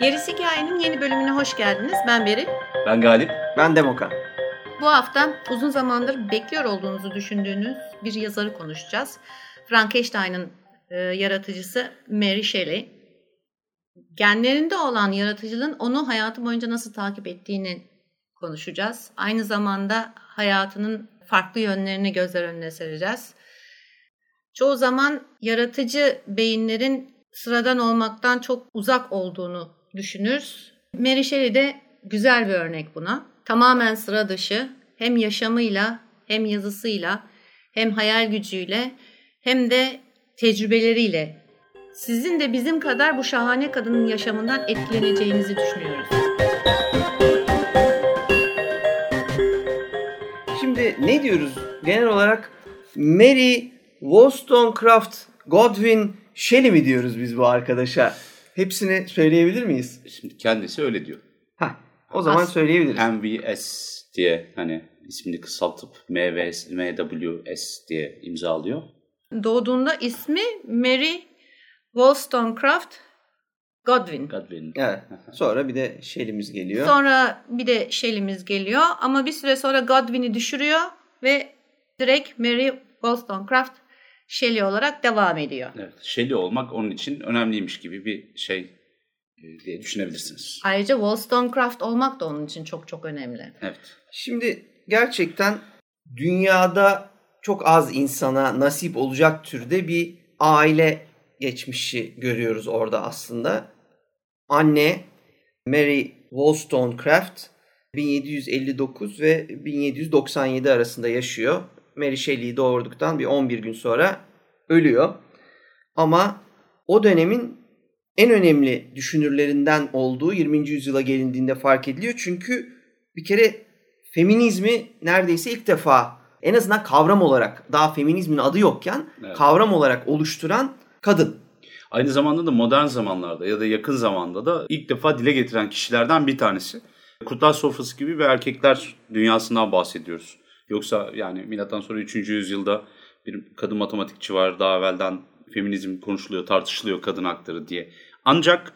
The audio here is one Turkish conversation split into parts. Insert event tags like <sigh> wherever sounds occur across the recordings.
Gerisi Hikayenin yeni bölümüne hoş geldiniz. Ben Beril. Ben Galip. Ben Demokan. Bu hafta uzun zamandır bekliyor olduğunuzu düşündüğünüz bir yazarı konuşacağız. Frankenstein'ın e, yaratıcısı Mary Shelley. Genlerinde olan yaratıcılığın onu hayatı boyunca nasıl takip ettiğini konuşacağız. Aynı zamanda hayatının farklı yönlerini gözler önüne sereceğiz. Çoğu zaman yaratıcı beyinlerin sıradan olmaktan çok uzak olduğunu düşünürüz. Mary Shelley de güzel bir örnek buna. Tamamen sıra dışı hem yaşamıyla hem yazısıyla hem hayal gücüyle hem de tecrübeleriyle sizin de bizim kadar bu şahane kadının yaşamından etkileneceğinizi düşünüyoruz. Şimdi ne diyoruz? Genel olarak Mary Wollstonecraft Godwin Shelley mi diyoruz biz bu arkadaşa? Hepsini söyleyebilir miyiz? Şimdi kendisi öyle diyor. Ha, o zaman As- söyleyebiliriz. MVS diye hani ismini kısaltıp MVS, MWS diye imzalıyor. Doğduğunda ismi Mary Wollstonecraft Godwin. Godwin. Evet. Sonra bir de Shelley'miz geliyor. Sonra bir de Shelley'miz geliyor ama bir süre sonra Godwin'i düşürüyor ve direkt Mary Wollstonecraft Shelley olarak devam ediyor. Evet. Shelley olmak onun için önemliymiş gibi bir şey diye düşünebilirsiniz. Ayrıca Wollstonecraft olmak da onun için çok çok önemli. Evet. Şimdi gerçekten dünyada çok az insana nasip olacak türde bir aile geçmişi görüyoruz orada aslında. Anne Mary Wollstonecraft 1759 ve 1797 arasında yaşıyor. Mary Shelley'i doğurduktan bir 11 gün sonra ölüyor. Ama o dönemin en önemli düşünürlerinden olduğu 20. yüzyıla gelindiğinde fark ediliyor. Çünkü bir kere feminizmi neredeyse ilk defa en azından kavram olarak daha feminizmin adı yokken Evet. kavram olarak oluşturan kadın. Aynı zamanda da modern zamanlarda ya da yakın zamanda da ilk defa dile getiren kişilerden bir tanesi. Kurtlar sofrası gibi bir erkekler dünyasından bahsediyoruz. Yoksa yani milattan sonra 3. yüzyılda bir kadın matematikçi var. Daha evvelden feminizm konuşuluyor, tartışılıyor kadın hakları diye. Ancak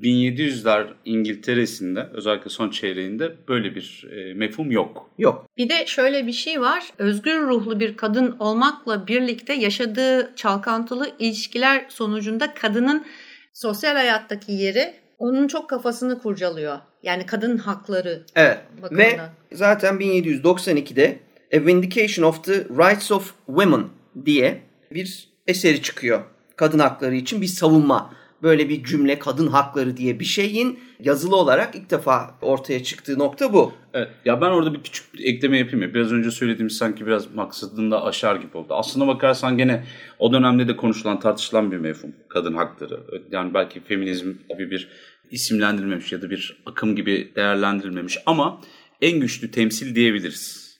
1700'ler İngiltere'sinde özellikle son çeyreğinde böyle bir e, mefhum yok. Yok. Bir de şöyle bir şey var. Özgür ruhlu bir kadın olmakla birlikte yaşadığı çalkantılı ilişkiler sonucunda kadının sosyal hayattaki yeri onun çok kafasını kurcalıyor. Yani kadın hakları Evet. Ve bakımından. zaten 1792'de A Vindication of the Rights of Women diye bir eseri çıkıyor. Kadın hakları için bir savunma. Böyle bir cümle kadın hakları diye bir şeyin yazılı olarak ilk defa ortaya çıktığı nokta bu. Evet. Ya ben orada bir küçük bir ekleme yapayım ya. Biraz önce söylediğim sanki biraz maksadında aşar gibi oldu. Aslına bakarsan gene o dönemde de konuşulan, tartışılan bir mefhum. Kadın hakları. Yani belki feminizm gibi bir isimlendirilmemiş ya da bir akım gibi değerlendirilmemiş ama en güçlü temsil diyebiliriz.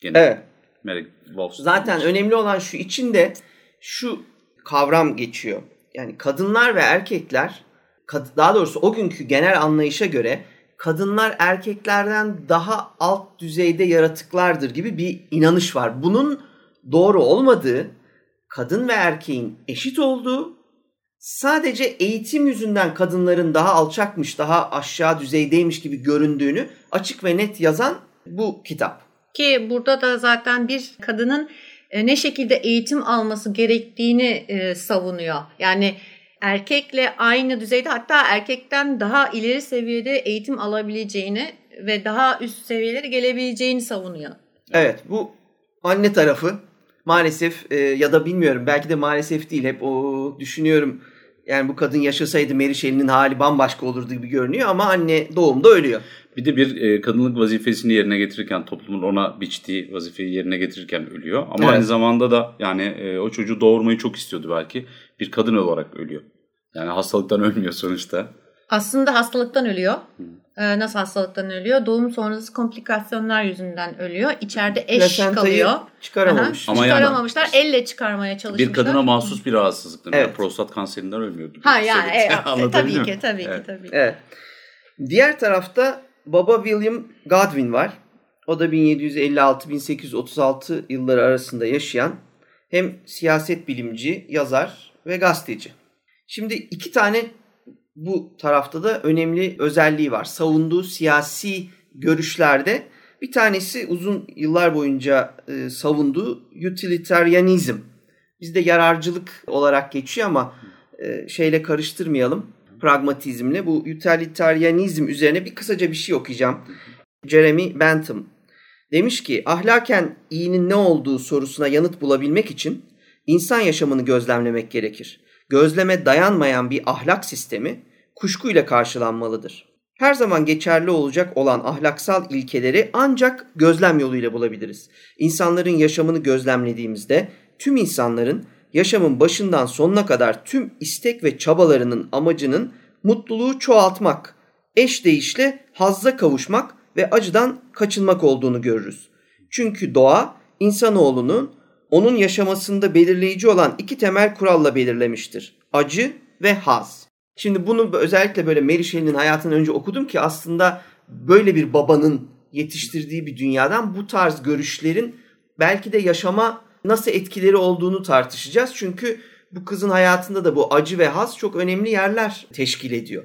Gene Evet. Mary. Zaten önemli olan şu içinde şu kavram geçiyor. Yani kadınlar ve erkekler daha doğrusu o günkü genel anlayışa göre kadınlar erkeklerden daha alt düzeyde yaratıklardır gibi bir inanış var. Bunun doğru olmadığı, kadın ve erkeğin eşit olduğu, sadece eğitim yüzünden kadınların daha alçakmış, daha aşağı düzeydeymiş gibi göründüğünü açık ve net yazan bu kitap. Ki burada da zaten bir kadının ne şekilde eğitim alması gerektiğini e, savunuyor. Yani erkekle aynı düzeyde hatta erkekten daha ileri seviyede eğitim alabileceğini ve daha üst seviyelere gelebileceğini savunuyor. Evet bu anne tarafı maalesef e, ya da bilmiyorum belki de maalesef değil hep o düşünüyorum. Yani bu kadın yaşasaydı Mary Shelley'nin hali bambaşka olurdu gibi görünüyor ama anne doğumda ölüyor. Bir de bir e, kadınlık vazifesini yerine getirirken toplumun ona biçtiği vazifeyi yerine getirirken ölüyor. Ama Evet. aynı zamanda da yani e, o çocuğu doğurmayı çok istiyordu belki. Bir kadın olarak ölüyor. Yani hastalıktan <laughs> ölmüyor sonuçta. Aslında hastalıktan ölüyor. e, nasıl hastalıktan ölüyor? Doğum sonrası komplikasyonlar yüzünden ölüyor. İçeride eş Plasentayı kalıyor. çıkaramamış. Aha, Ama yani- çıkaramamışlar. Elle çıkarmaya çalışmışlar. Bir kadına mahsus bir rahatsızlık. Evet. Evet. Prostat kanserinden ölmüyor gibi. Ha yani Evet. <laughs> e, tabii ki tabii Evet. ki tabii ki. Evet. Diğer tarafta baba William Godwin var. O da 1756-1836 yılları arasında yaşayan hem siyaset bilimci, yazar ve gazeteci. Şimdi iki tane bu tarafta da önemli özelliği var. Savunduğu siyasi görüşlerde bir tanesi uzun yıllar boyunca e, savunduğu utilitarianizm. Bizde yararcılık olarak geçiyor ama e, şeyle karıştırmayalım. Pragmatizmle. Bu utilitarianizm üzerine bir kısaca bir şey okuyacağım. Jeremy Bentham demiş ki ahlaken iyinin ne olduğu sorusuna yanıt bulabilmek için insan yaşamını gözlemlemek gerekir. Gözleme dayanmayan bir ahlak sistemi kuşkuyla karşılanmalıdır. Her zaman geçerli olacak olan ahlaksal ilkeleri ancak gözlem yoluyla bulabiliriz. İnsanların yaşamını gözlemlediğimizde tüm insanların yaşamın başından sonuna kadar tüm istek ve çabalarının amacının mutluluğu çoğaltmak, eş değişle hazza kavuşmak ve acıdan kaçınmak olduğunu görürüz. Çünkü doğa insanoğlunun onun yaşamasında belirleyici olan iki temel kuralla belirlemiştir. Acı ve haz. Şimdi bunu özellikle böyle Mary Shelley'nin hayatını önce okudum ki aslında böyle bir babanın yetiştirdiği bir dünyadan bu tarz görüşlerin belki de yaşama nasıl etkileri olduğunu tartışacağız. Çünkü bu kızın hayatında da bu acı ve haz çok önemli yerler teşkil ediyor.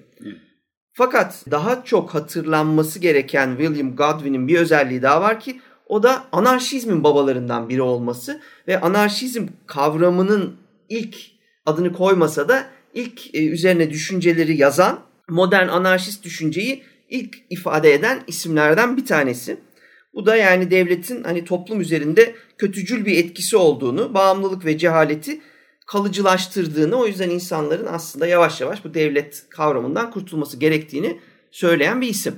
Fakat daha çok hatırlanması gereken William Godwin'in bir özelliği daha var ki o da anarşizmin babalarından biri olması ve anarşizm kavramının ilk adını koymasa da ilk e, üzerine düşünceleri yazan modern anarşist düşünceyi ilk ifade eden isimlerden bir tanesi. Bu da yani devletin hani toplum üzerinde kötücül bir etkisi olduğunu, bağımlılık ve cehaleti kalıcılaştırdığını, o yüzden insanların aslında yavaş yavaş bu devlet kavramından kurtulması gerektiğini söyleyen bir isim.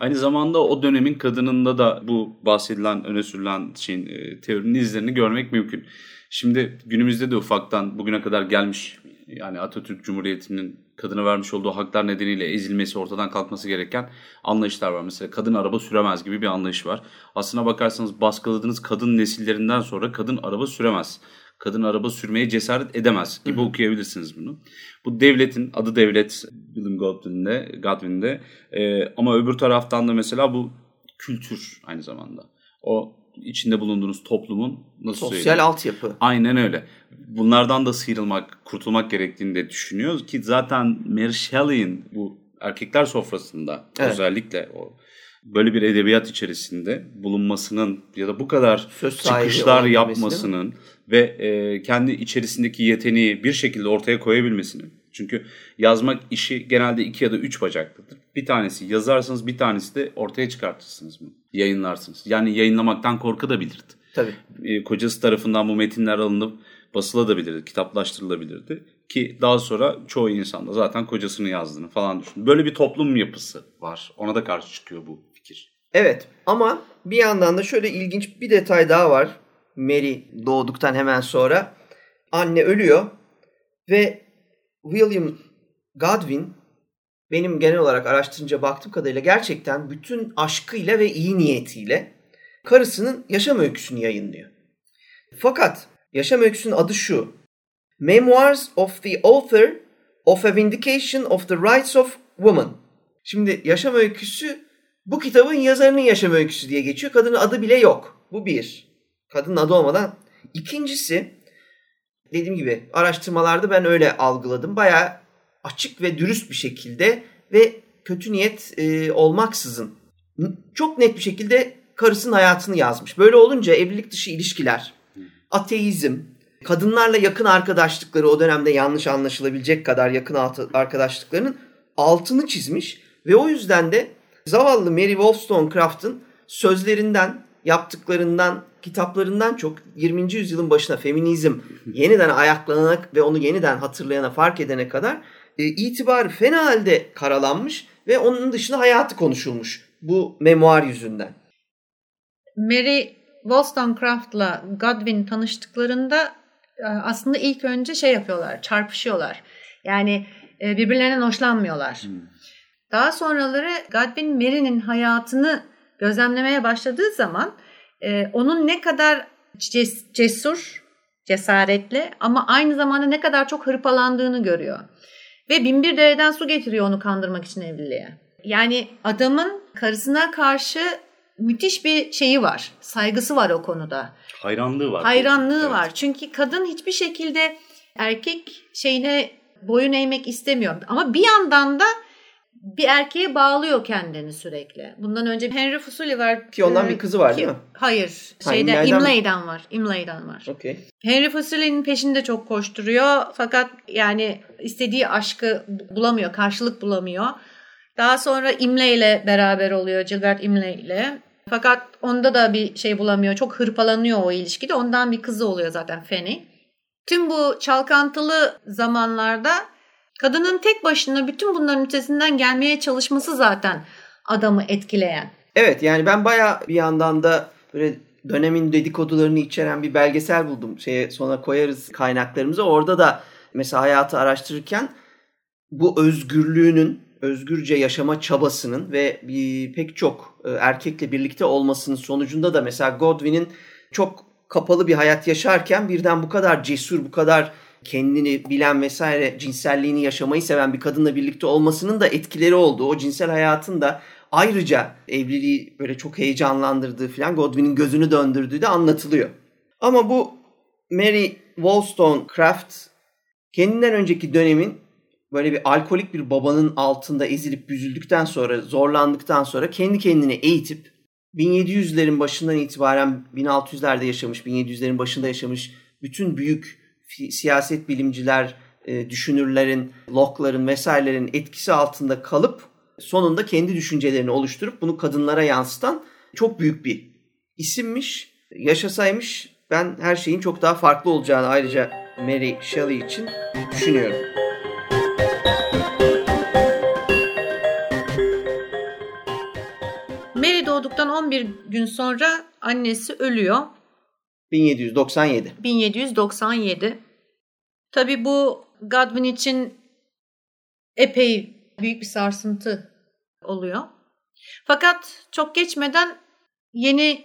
Aynı zamanda o dönemin kadınında da bu bahsedilen, öne sürülen şeyin, e, teorinin izlerini görmek mümkün. Şimdi günümüzde de ufaktan bugüne kadar gelmiş yani Atatürk Cumhuriyeti'nin kadına vermiş olduğu haklar nedeniyle ezilmesi, ortadan kalkması gereken anlayışlar var. Mesela kadın araba süremez gibi bir anlayış var. Aslına bakarsanız baskıladığınız kadın nesillerinden sonra kadın araba süremez. Kadın araba sürmeye cesaret edemez gibi okuyabilirsiniz bunu. Bu devletin adı devlet William Godwin'de, Godwin'de Ee, ama öbür taraftan da mesela bu kültür aynı zamanda. O içinde bulunduğunuz toplumun nasıl Sosyal söyleyeyim? altyapı. Aynen öyle. Bunlardan da sıyrılmak, kurtulmak gerektiğini de düşünüyor ki zaten Mary Shelley'in bu erkekler sofrasında Evet. özellikle o böyle bir edebiyat içerisinde bulunmasının ya da bu kadar Söz çıkışlar yapmasının ve e, kendi içerisindeki yeteneği bir şekilde ortaya koyabilmesinin. Çünkü yazmak işi genelde iki ya da üç bacaklıdır. Bir tanesi yazarsınız bir tanesi de ortaya çıkartırsınız bunu. Yayınlarsınız. Yani yayınlamaktan korkabilirdi. Tabii. E, kocası tarafından bu metinler alınıp basılabilirdi, kitaplaştırılabilirdi. Ki daha sonra çoğu insan da zaten kocasını yazdığını falan düşünüyor. Böyle bir toplum yapısı var. Ona da karşı çıkıyor bu fikir. Evet ama bir yandan da şöyle ilginç bir detay daha var. Mary doğduktan hemen sonra anne ölüyor ve William Godwin benim genel olarak araştırınca baktığım kadarıyla gerçekten bütün aşkıyla ve iyi niyetiyle karısının yaşam öyküsünü yayınlıyor. Fakat yaşam öyküsünün adı şu. Memoirs of the Author of a Vindication of the Rights of Woman. Şimdi yaşam öyküsü bu kitabın yazarının yaşam öyküsü diye geçiyor. Kadının adı bile yok. Bu bir. Kadının adı olmadan. İkincisi dediğim gibi araştırmalarda ben öyle algıladım. Bayağı açık ve dürüst bir şekilde ve kötü niyet e, olmaksızın çok net bir şekilde karısının hayatını yazmış. Böyle olunca evlilik dışı ilişkiler, ateizm, kadınlarla yakın arkadaşlıkları o dönemde yanlış anlaşılabilecek kadar yakın arkadaşlıklarının altını çizmiş ve o yüzden de zavallı Mary Wollstonecraft'ın sözlerinden, yaptıklarından, kitaplarından çok 20. yüzyılın başına feminizm yeniden ayaklanana ve onu yeniden hatırlayana, fark edene kadar e, itibarı fena halde karalanmış ve onun dışında hayatı konuşulmuş bu memuar yüzünden. Mary Wollstonecraft'la Godwin tanıştıklarında e, aslında ilk önce şey yapıyorlar, çarpışıyorlar. Yani e, birbirlerinden hoşlanmıyorlar. Daha sonraları Godwin Mary'nin hayatını gözlemlemeye başladığı zaman e, onun ne kadar ces- cesur, cesaretli ama aynı zamanda ne kadar çok hırpalandığını görüyor. Ve binbir dereden su getiriyor onu kandırmak için evliliğe. Yani adamın karısına karşı müthiş bir şeyi var. Saygısı var o konuda. Hayranlığı var. Hayranlığı Evet. var. Çünkü kadın hiçbir şekilde erkek şeyine boyun eğmek istemiyor. Ama bir yandan da bir erkeğe bağlıyor kendini sürekli. Bundan önce Henry Fusuli var. Ki ondan Ee, bir kızı var ki- değil mi? Hayır. Ha, Şeyden, mi? Imlay'den var. Imlay'den var. Okey. Henry Fusuli'nin peşinde çok koşturuyor. Fakat yani istediği aşkı bulamıyor. Karşılık bulamıyor. Daha sonra Imlay ile beraber oluyor. Gilbert Imlay ile. Fakat onda da bir şey bulamıyor. Çok hırpalanıyor o ilişkide. Ondan bir kızı oluyor zaten Fanny. Tüm bu çalkantılı zamanlarda kadının tek başına bütün bunların üstesinden gelmeye çalışması zaten adamı etkileyen. Evet yani ben baya bir yandan da böyle dönemin dedikodularını içeren bir belgesel buldum. Şeye sonra koyarız kaynaklarımıza. Orada da mesela hayatı araştırırken bu özgürlüğünün, özgürce yaşama çabasının ve bir pek çok e, erkekle birlikte olmasının sonucunda da mesela Godwin'in çok kapalı bir hayat yaşarken birden bu kadar cesur, bu kadar kendini bilen vesaire cinselliğini yaşamayı seven bir kadınla birlikte olmasının da etkileri oldu. O cinsel hayatın da ayrıca evliliği böyle çok heyecanlandırdığı falan Godwin'in gözünü döndürdüğü de anlatılıyor. Ama bu Mary Wollstonecraft kendinden önceki dönemin böyle bir alkolik bir babanın altında ezilip büzüldükten sonra, zorlandıktan sonra kendi kendine eğitip 1700'lerin başından itibaren 1600'lerde yaşamış, 1700'lerin başında yaşamış bütün büyük siyaset bilimciler, e, düşünürlerin, Locke'ların vesairelerin etkisi altında kalıp sonunda kendi düşüncelerini oluşturup bunu kadınlara yansıtan çok büyük bir isimmiş. Yaşasaymış ben her şeyin çok daha farklı olacağını ayrıca Mary Shelley için düşünüyorum. Mary doğduktan 11 gün sonra annesi ölüyor. 1797. 1797. Tabii bu Godwin için epey büyük bir sarsıntı oluyor. Fakat çok geçmeden yeni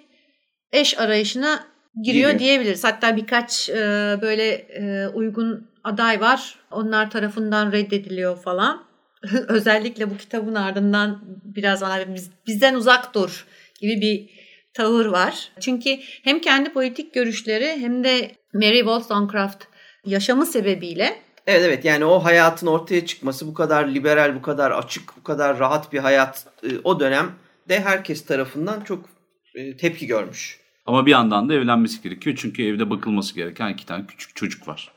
eş arayışına giriyor Giriyor. diyebiliriz. Hatta birkaç e, böyle e, uygun aday var. Onlar tarafından reddediliyor falan. <laughs> Özellikle bu kitabın ardından biraz bana biz, bizden uzak dur gibi bir tavır var. Çünkü hem kendi politik görüşleri hem de Mary Wollstonecraft yaşamı sebebiyle Evet evet yani o hayatın ortaya çıkması bu kadar liberal, bu kadar açık, bu kadar rahat bir hayat e, o dönemde herkes tarafından çok e, tepki görmüş. Ama bir yandan da evlenmesi gerekiyor. Çünkü evde bakılması gereken iki tane küçük çocuk var.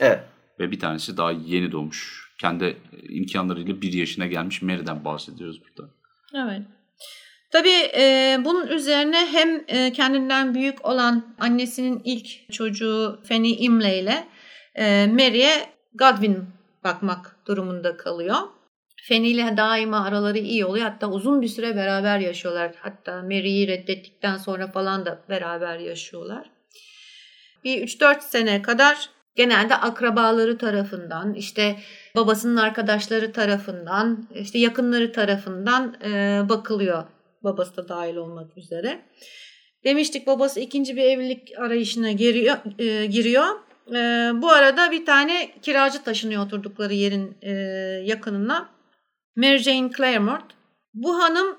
Evet. Ve bir tanesi daha yeni doğmuş. Kendi imkanlarıyla bir yaşına gelmiş Mary'den bahsediyoruz burada. Evet. Tabii e, bunun üzerine hem e, kendinden büyük olan annesinin ilk çocuğu Fanny Imlay ile e, Mary'e Godwin bakmak durumunda kalıyor. Fanny ile daima araları iyi oluyor. Hatta uzun bir süre beraber yaşıyorlar. Hatta Mary'yi reddettikten sonra falan da beraber yaşıyorlar. Bir 3-4 sene kadar genelde akrabaları tarafından, işte babasının arkadaşları tarafından, işte yakınları tarafından e, bakılıyor. Babası da dahil olmak üzere. Demiştik babası ikinci bir evlilik arayışına giriyor. e, giriyor. E, bu arada bir tane kiracı taşınıyor oturdukları yerin e, yakınına. Mary Jane Claremont. Bu hanım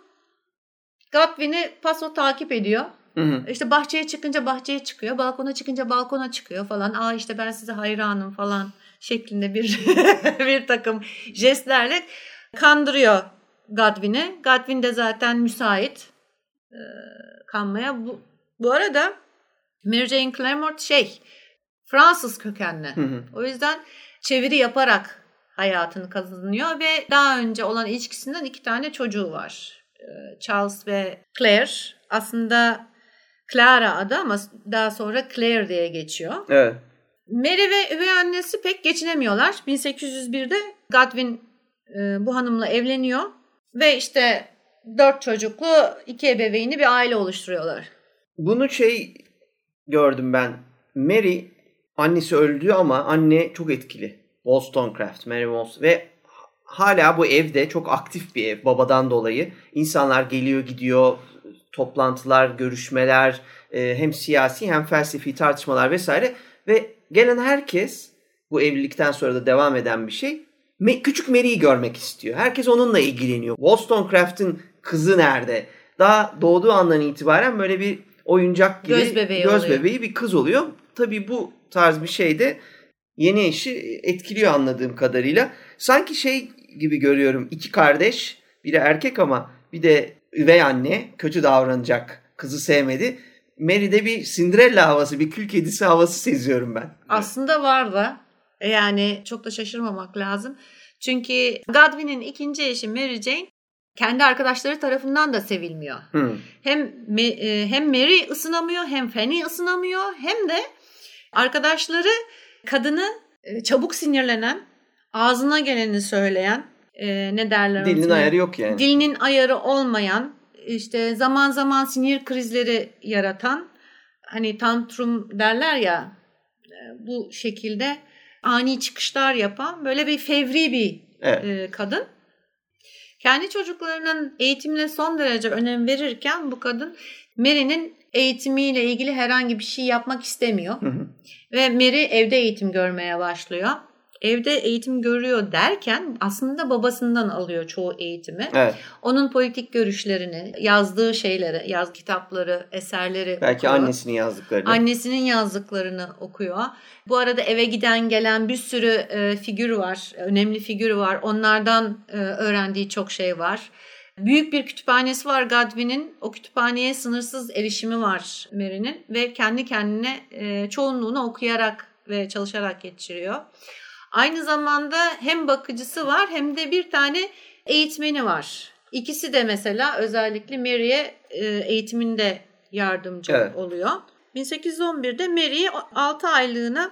Godwin'i paso takip ediyor. Hı hı. İşte bahçeye çıkınca bahçeye çıkıyor, balkona çıkınca balkona çıkıyor falan. Aa işte ben size hayranım falan şeklinde bir <laughs> bir takım jestlerle kandırıyor Godwin'i. Godwin de zaten müsait e, kanmaya. Bu, bu arada Mary Jane Claremont şey Fransız kökenli. Hı hı. O yüzden çeviri yaparak hayatını kazanıyor ve daha önce olan ilişkisinden iki tane çocuğu var. Ee, Charles ve Claire. Aslında Clara adı ama daha sonra Claire diye geçiyor. Evet. Mary ve üvey annesi pek geçinemiyorlar. 1801'de Godwin e, bu hanımla evleniyor ve işte dört çocuklu iki ebeveyni bir aile oluşturuyorlar. Bunu şey gördüm ben. Mary annesi öldü ama anne çok etkili. Wollstonecraft, Mary Wollstonecraft ve hala bu evde çok aktif bir ev babadan dolayı. İnsanlar geliyor gidiyor, toplantılar, görüşmeler, e, hem siyasi hem felsefi tartışmalar vesaire ve gelen herkes bu evlilikten sonra da devam eden bir şey. Me- küçük Mary'i görmek istiyor. Herkes onunla ilgileniyor. Wollstonecraft'ın kızı nerede? Daha doğduğu andan itibaren böyle bir oyuncak gibi Göz bebeği göz oluyor. bebeği bir kız oluyor. Tabii bu tarz bir şey de yeni eşi etkiliyor anladığım kadarıyla. Sanki şey gibi görüyorum. iki kardeş, biri erkek ama bir de üvey anne kötü davranacak. Kızı sevmedi. Mary'de bir Cinderella havası, bir kül kedisi havası seziyorum ben. Aslında var da yani çok da şaşırmamak lazım. Çünkü Godwin'in ikinci eşi Mary Jane kendi arkadaşları tarafından da sevilmiyor. Hmm. Hem e, hem Mary ısınamıyor hem Fanny ısınamıyor hem de arkadaşları kadını e, çabuk sinirlenen, ağzına geleni söyleyen, e, ne derler? Dilinin unutmayın. ayarı yok yani. Dilinin ayarı olmayan, işte zaman zaman sinir krizleri yaratan, hani tantrum derler ya, bu şekilde ani çıkışlar yapan böyle bir fevri bir Evet. e, kadın. Kendi çocuklarının eğitimine son derece önem verirken bu kadın Mary'nin eğitimiyle ilgili herhangi bir şey yapmak istemiyor. Hı hı. Ve Mary evde eğitim görmeye başlıyor. Evde eğitim görüyor derken aslında babasından alıyor çoğu eğitimi. Evet. Onun politik görüşlerini, yazdığı şeyleri, yaz kitapları, eserleri Belki okuyor. annesinin yazdıklarını. Annesinin yazdıklarını okuyor. Bu arada eve giden gelen bir sürü e, figür var, önemli figür var. Onlardan e, öğrendiği çok şey var. Büyük bir kütüphanesi var Godwin'in. O kütüphaneye sınırsız erişimi var Mary'nin ve kendi kendine e, çoğunluğunu okuyarak ve çalışarak geçiriyor. Aynı zamanda hem bakıcısı var hem de bir tane eğitmeni var. İkisi de mesela özellikle Mary'e e, eğitiminde yardımcı Evet. oluyor. 1811'de Mary'i 6 aylığına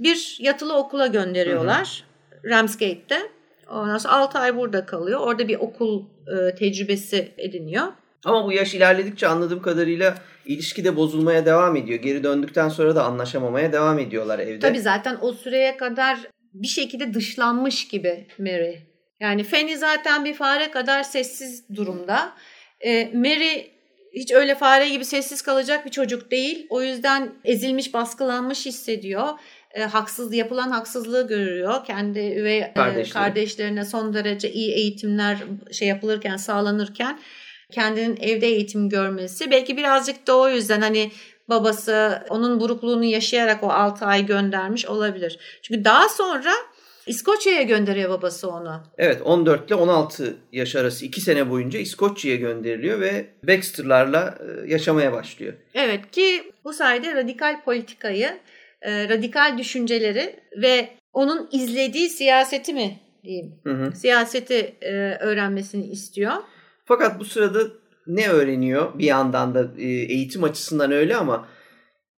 bir yatılı okula gönderiyorlar. Ramsgate'de. Ondan sonra 6 ay burada kalıyor. Orada bir okul e, tecrübesi ediniyor. Ama bu yaş ilerledikçe anladığım kadarıyla ilişki de bozulmaya devam ediyor. Geri döndükten sonra da anlaşamamaya devam ediyorlar evde. Tabii zaten o süreye kadar bir şekilde dışlanmış gibi Mary. Yani Fanny zaten bir fare kadar sessiz durumda. E, Mary hiç öyle fare gibi sessiz kalacak bir çocuk değil. O yüzden ezilmiş, baskılanmış hissediyor. E, haksız yapılan haksızlığı görüyor. Kendi üvey e, Kardeşleri. kardeşlerine son derece iyi eğitimler şey yapılırken, sağlanırken kendinin evde eğitim görmesi. Belki birazcık da o yüzden hani babası onun burukluğunu yaşayarak o 6 ay göndermiş olabilir. Çünkü daha sonra İskoçya'ya gönderiyor babası onu. Evet 14 ile 16 yaş arası 2 sene boyunca İskoçya'ya gönderiliyor ve Baxter'larla e, yaşamaya başlıyor. Evet ki bu sayede radikal politikayı, e, radikal düşünceleri ve onun izlediği siyaseti mi diyeyim? Hı hı. Siyaseti e, öğrenmesini istiyor. Fakat bu sırada ne öğreniyor? Bir yandan da e, eğitim açısından öyle ama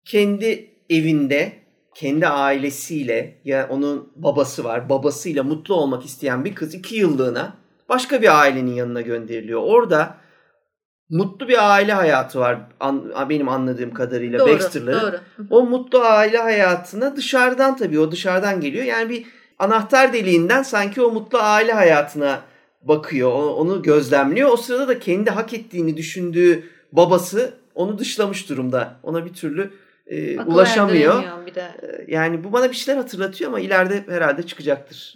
kendi evinde, kendi ailesiyle ya onun babası var, babasıyla mutlu olmak isteyen bir kız iki yıllığına başka bir ailenin yanına gönderiliyor. Orada mutlu bir aile hayatı var an- benim anladığım kadarıyla Doğru, Baxter'ların. doğru. O mutlu aile hayatına dışarıdan tabii o dışarıdan geliyor. Yani bir anahtar deliğinden sanki o mutlu aile hayatına bakıyor. Onu gözlemliyor. O sırada da kendi hak ettiğini düşündüğü babası onu dışlamış durumda. Ona bir türlü e, Akıl ulaşamıyor. Bir de. E, Yani bu bana bir şeyler hatırlatıyor ama ileride herhalde çıkacaktır.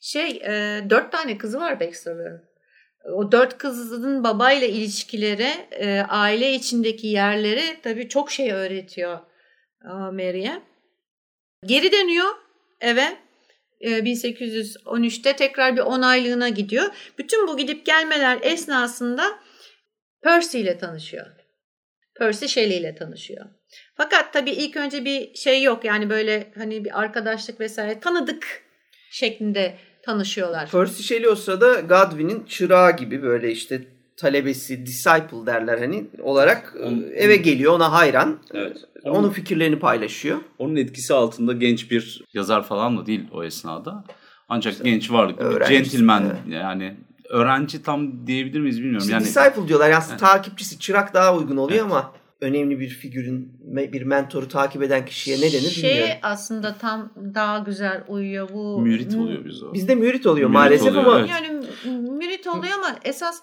Şey, e, dört tane kızı var Baxter'ların. O dört kızın babayla ilişkileri, e, aile içindeki yerleri tabii çok şey öğretiyor e, Mary'e. Geri dönüyor eve. E, 1813'te tekrar bir onaylığına gidiyor. Bütün bu gidip gelmeler esnasında Percy ile tanışıyor. Percy Shelley ile tanışıyor. Fakat tabii ilk önce bir şey yok yani böyle hani bir arkadaşlık vesaire tanıdık şeklinde tanışıyorlar. Percy Shelley o sırada Godwin'in çırağı gibi böyle işte talebesi, disciple derler hani olarak e, Onun- eve geliyor ona hayran. Evet. Onun fikirlerini paylaşıyor. Onun etkisi altında genç bir yazar falan da değil o esnada. Ancak genç varlıklı bir evet. yani öğrenci tam diyebilir miyiz bilmiyorum. İşte yani disciple diyorlar. Yani aslında Evet. takipçisi, çırak daha uygun oluyor ama önemli bir figürün bir mentoru takip eden kişiye ne denir şey bilmiyorum. aslında tam daha güzel uyuyor bu. Mürit oluyor biz o. Bizde mürit oluyor Mürit maalesef oluyor, ama evet. Yani mürit oluyor ama esas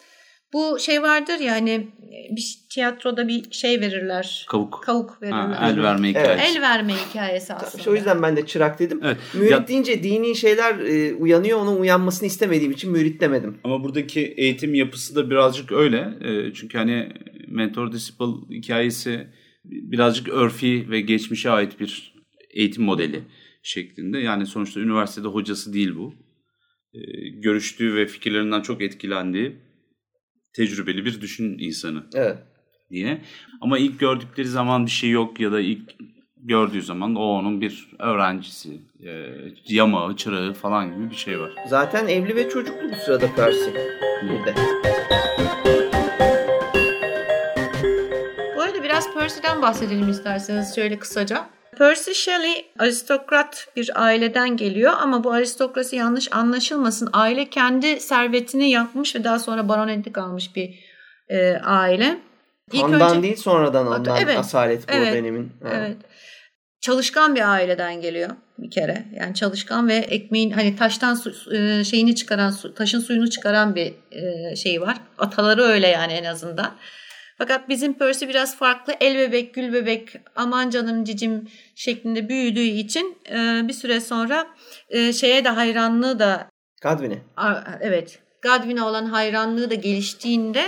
bu şey vardır ya hani bir tiyatroda bir şey verirler. Kavuk. Kavuk verirler. Ha, el verme Evet. hikayesi. El verme hikayesi aslında. işte o yüzden ben de çırak dedim. Evet. Mürit Ya- deyince dini şeyler e, uyanıyor. Onun uyanmasını istemediğim için mürit demedim. Ama buradaki eğitim yapısı da birazcık öyle. E, çünkü hani mentor disciple hikayesi birazcık örfi ve geçmişe ait bir eğitim modeli şeklinde. Yani sonuçta üniversitede hocası değil bu. E, görüştüğü ve fikirlerinden çok etkilendiği tecrübeli bir düşün insanı Evet. diye. Ama ilk gördükleri zaman bir şey yok ya da ilk gördüğü zaman o onun bir öğrencisi, e, yamağı, çırağı falan gibi bir şey var. Zaten evli ve çocuklu bu sırada Percy. Bir de. Bu arada biraz Percy'den bahsedelim isterseniz şöyle kısaca. Percy Shelley aristokrat bir aileden geliyor ama bu aristokrasi yanlış anlaşılmasın. Aile kendi servetini yapmış ve daha sonra baronetlik almış bir e, aile. İlk Ondan önce- değil sonradan ondan Evet, asalet bu evet, dönemin. Ha. Evet. Çalışkan bir aileden geliyor bir kere. Yani çalışkan ve ekmeğin hani taştan su, e, şeyini çıkaran, taşın suyunu çıkaran bir e, şey var. Ataları öyle yani en azından. Fakat bizim Percy biraz farklı. El bebek, gül bebek, aman canım cicim şeklinde büyüdüğü için e, bir süre sonra e, şeye de hayranlığı da Godwin'e. Evet. Godwin'e olan hayranlığı da geliştiğinde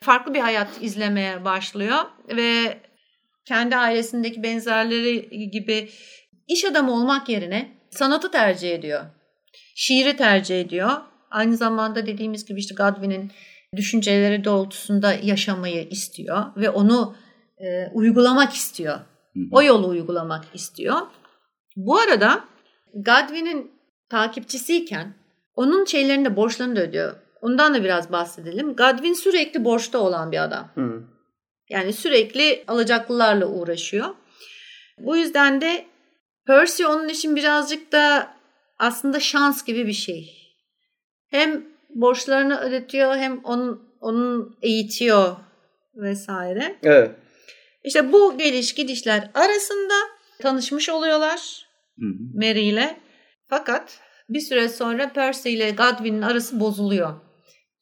farklı bir hayat izlemeye başlıyor ve kendi ailesindeki benzerleri gibi iş adamı olmak yerine sanatı tercih ediyor. Şiiri tercih ediyor. Aynı zamanda dediğimiz gibi işte Godwin'in düşünceleri doğrultusunda yaşamayı istiyor ve onu e, uygulamak istiyor. O yolu uygulamak istiyor. Bu arada Godwin'in takipçisiyken onun şeylerini de borçlarını da ödüyor. Ondan da biraz bahsedelim. Godwin sürekli borçta olan bir adam. Hı. Yani sürekli alacaklılarla uğraşıyor. Bu yüzden de Percy onun için birazcık da aslında şans gibi bir şey. Hem borçlarını ödetiyor hem onun, onun eğitiyor vesaire. Evet. İşte bu geliş gidişler arasında tanışmış oluyorlar Hı hı. Mary ile. Fakat bir süre sonra Percy ile Godwin'in arası bozuluyor.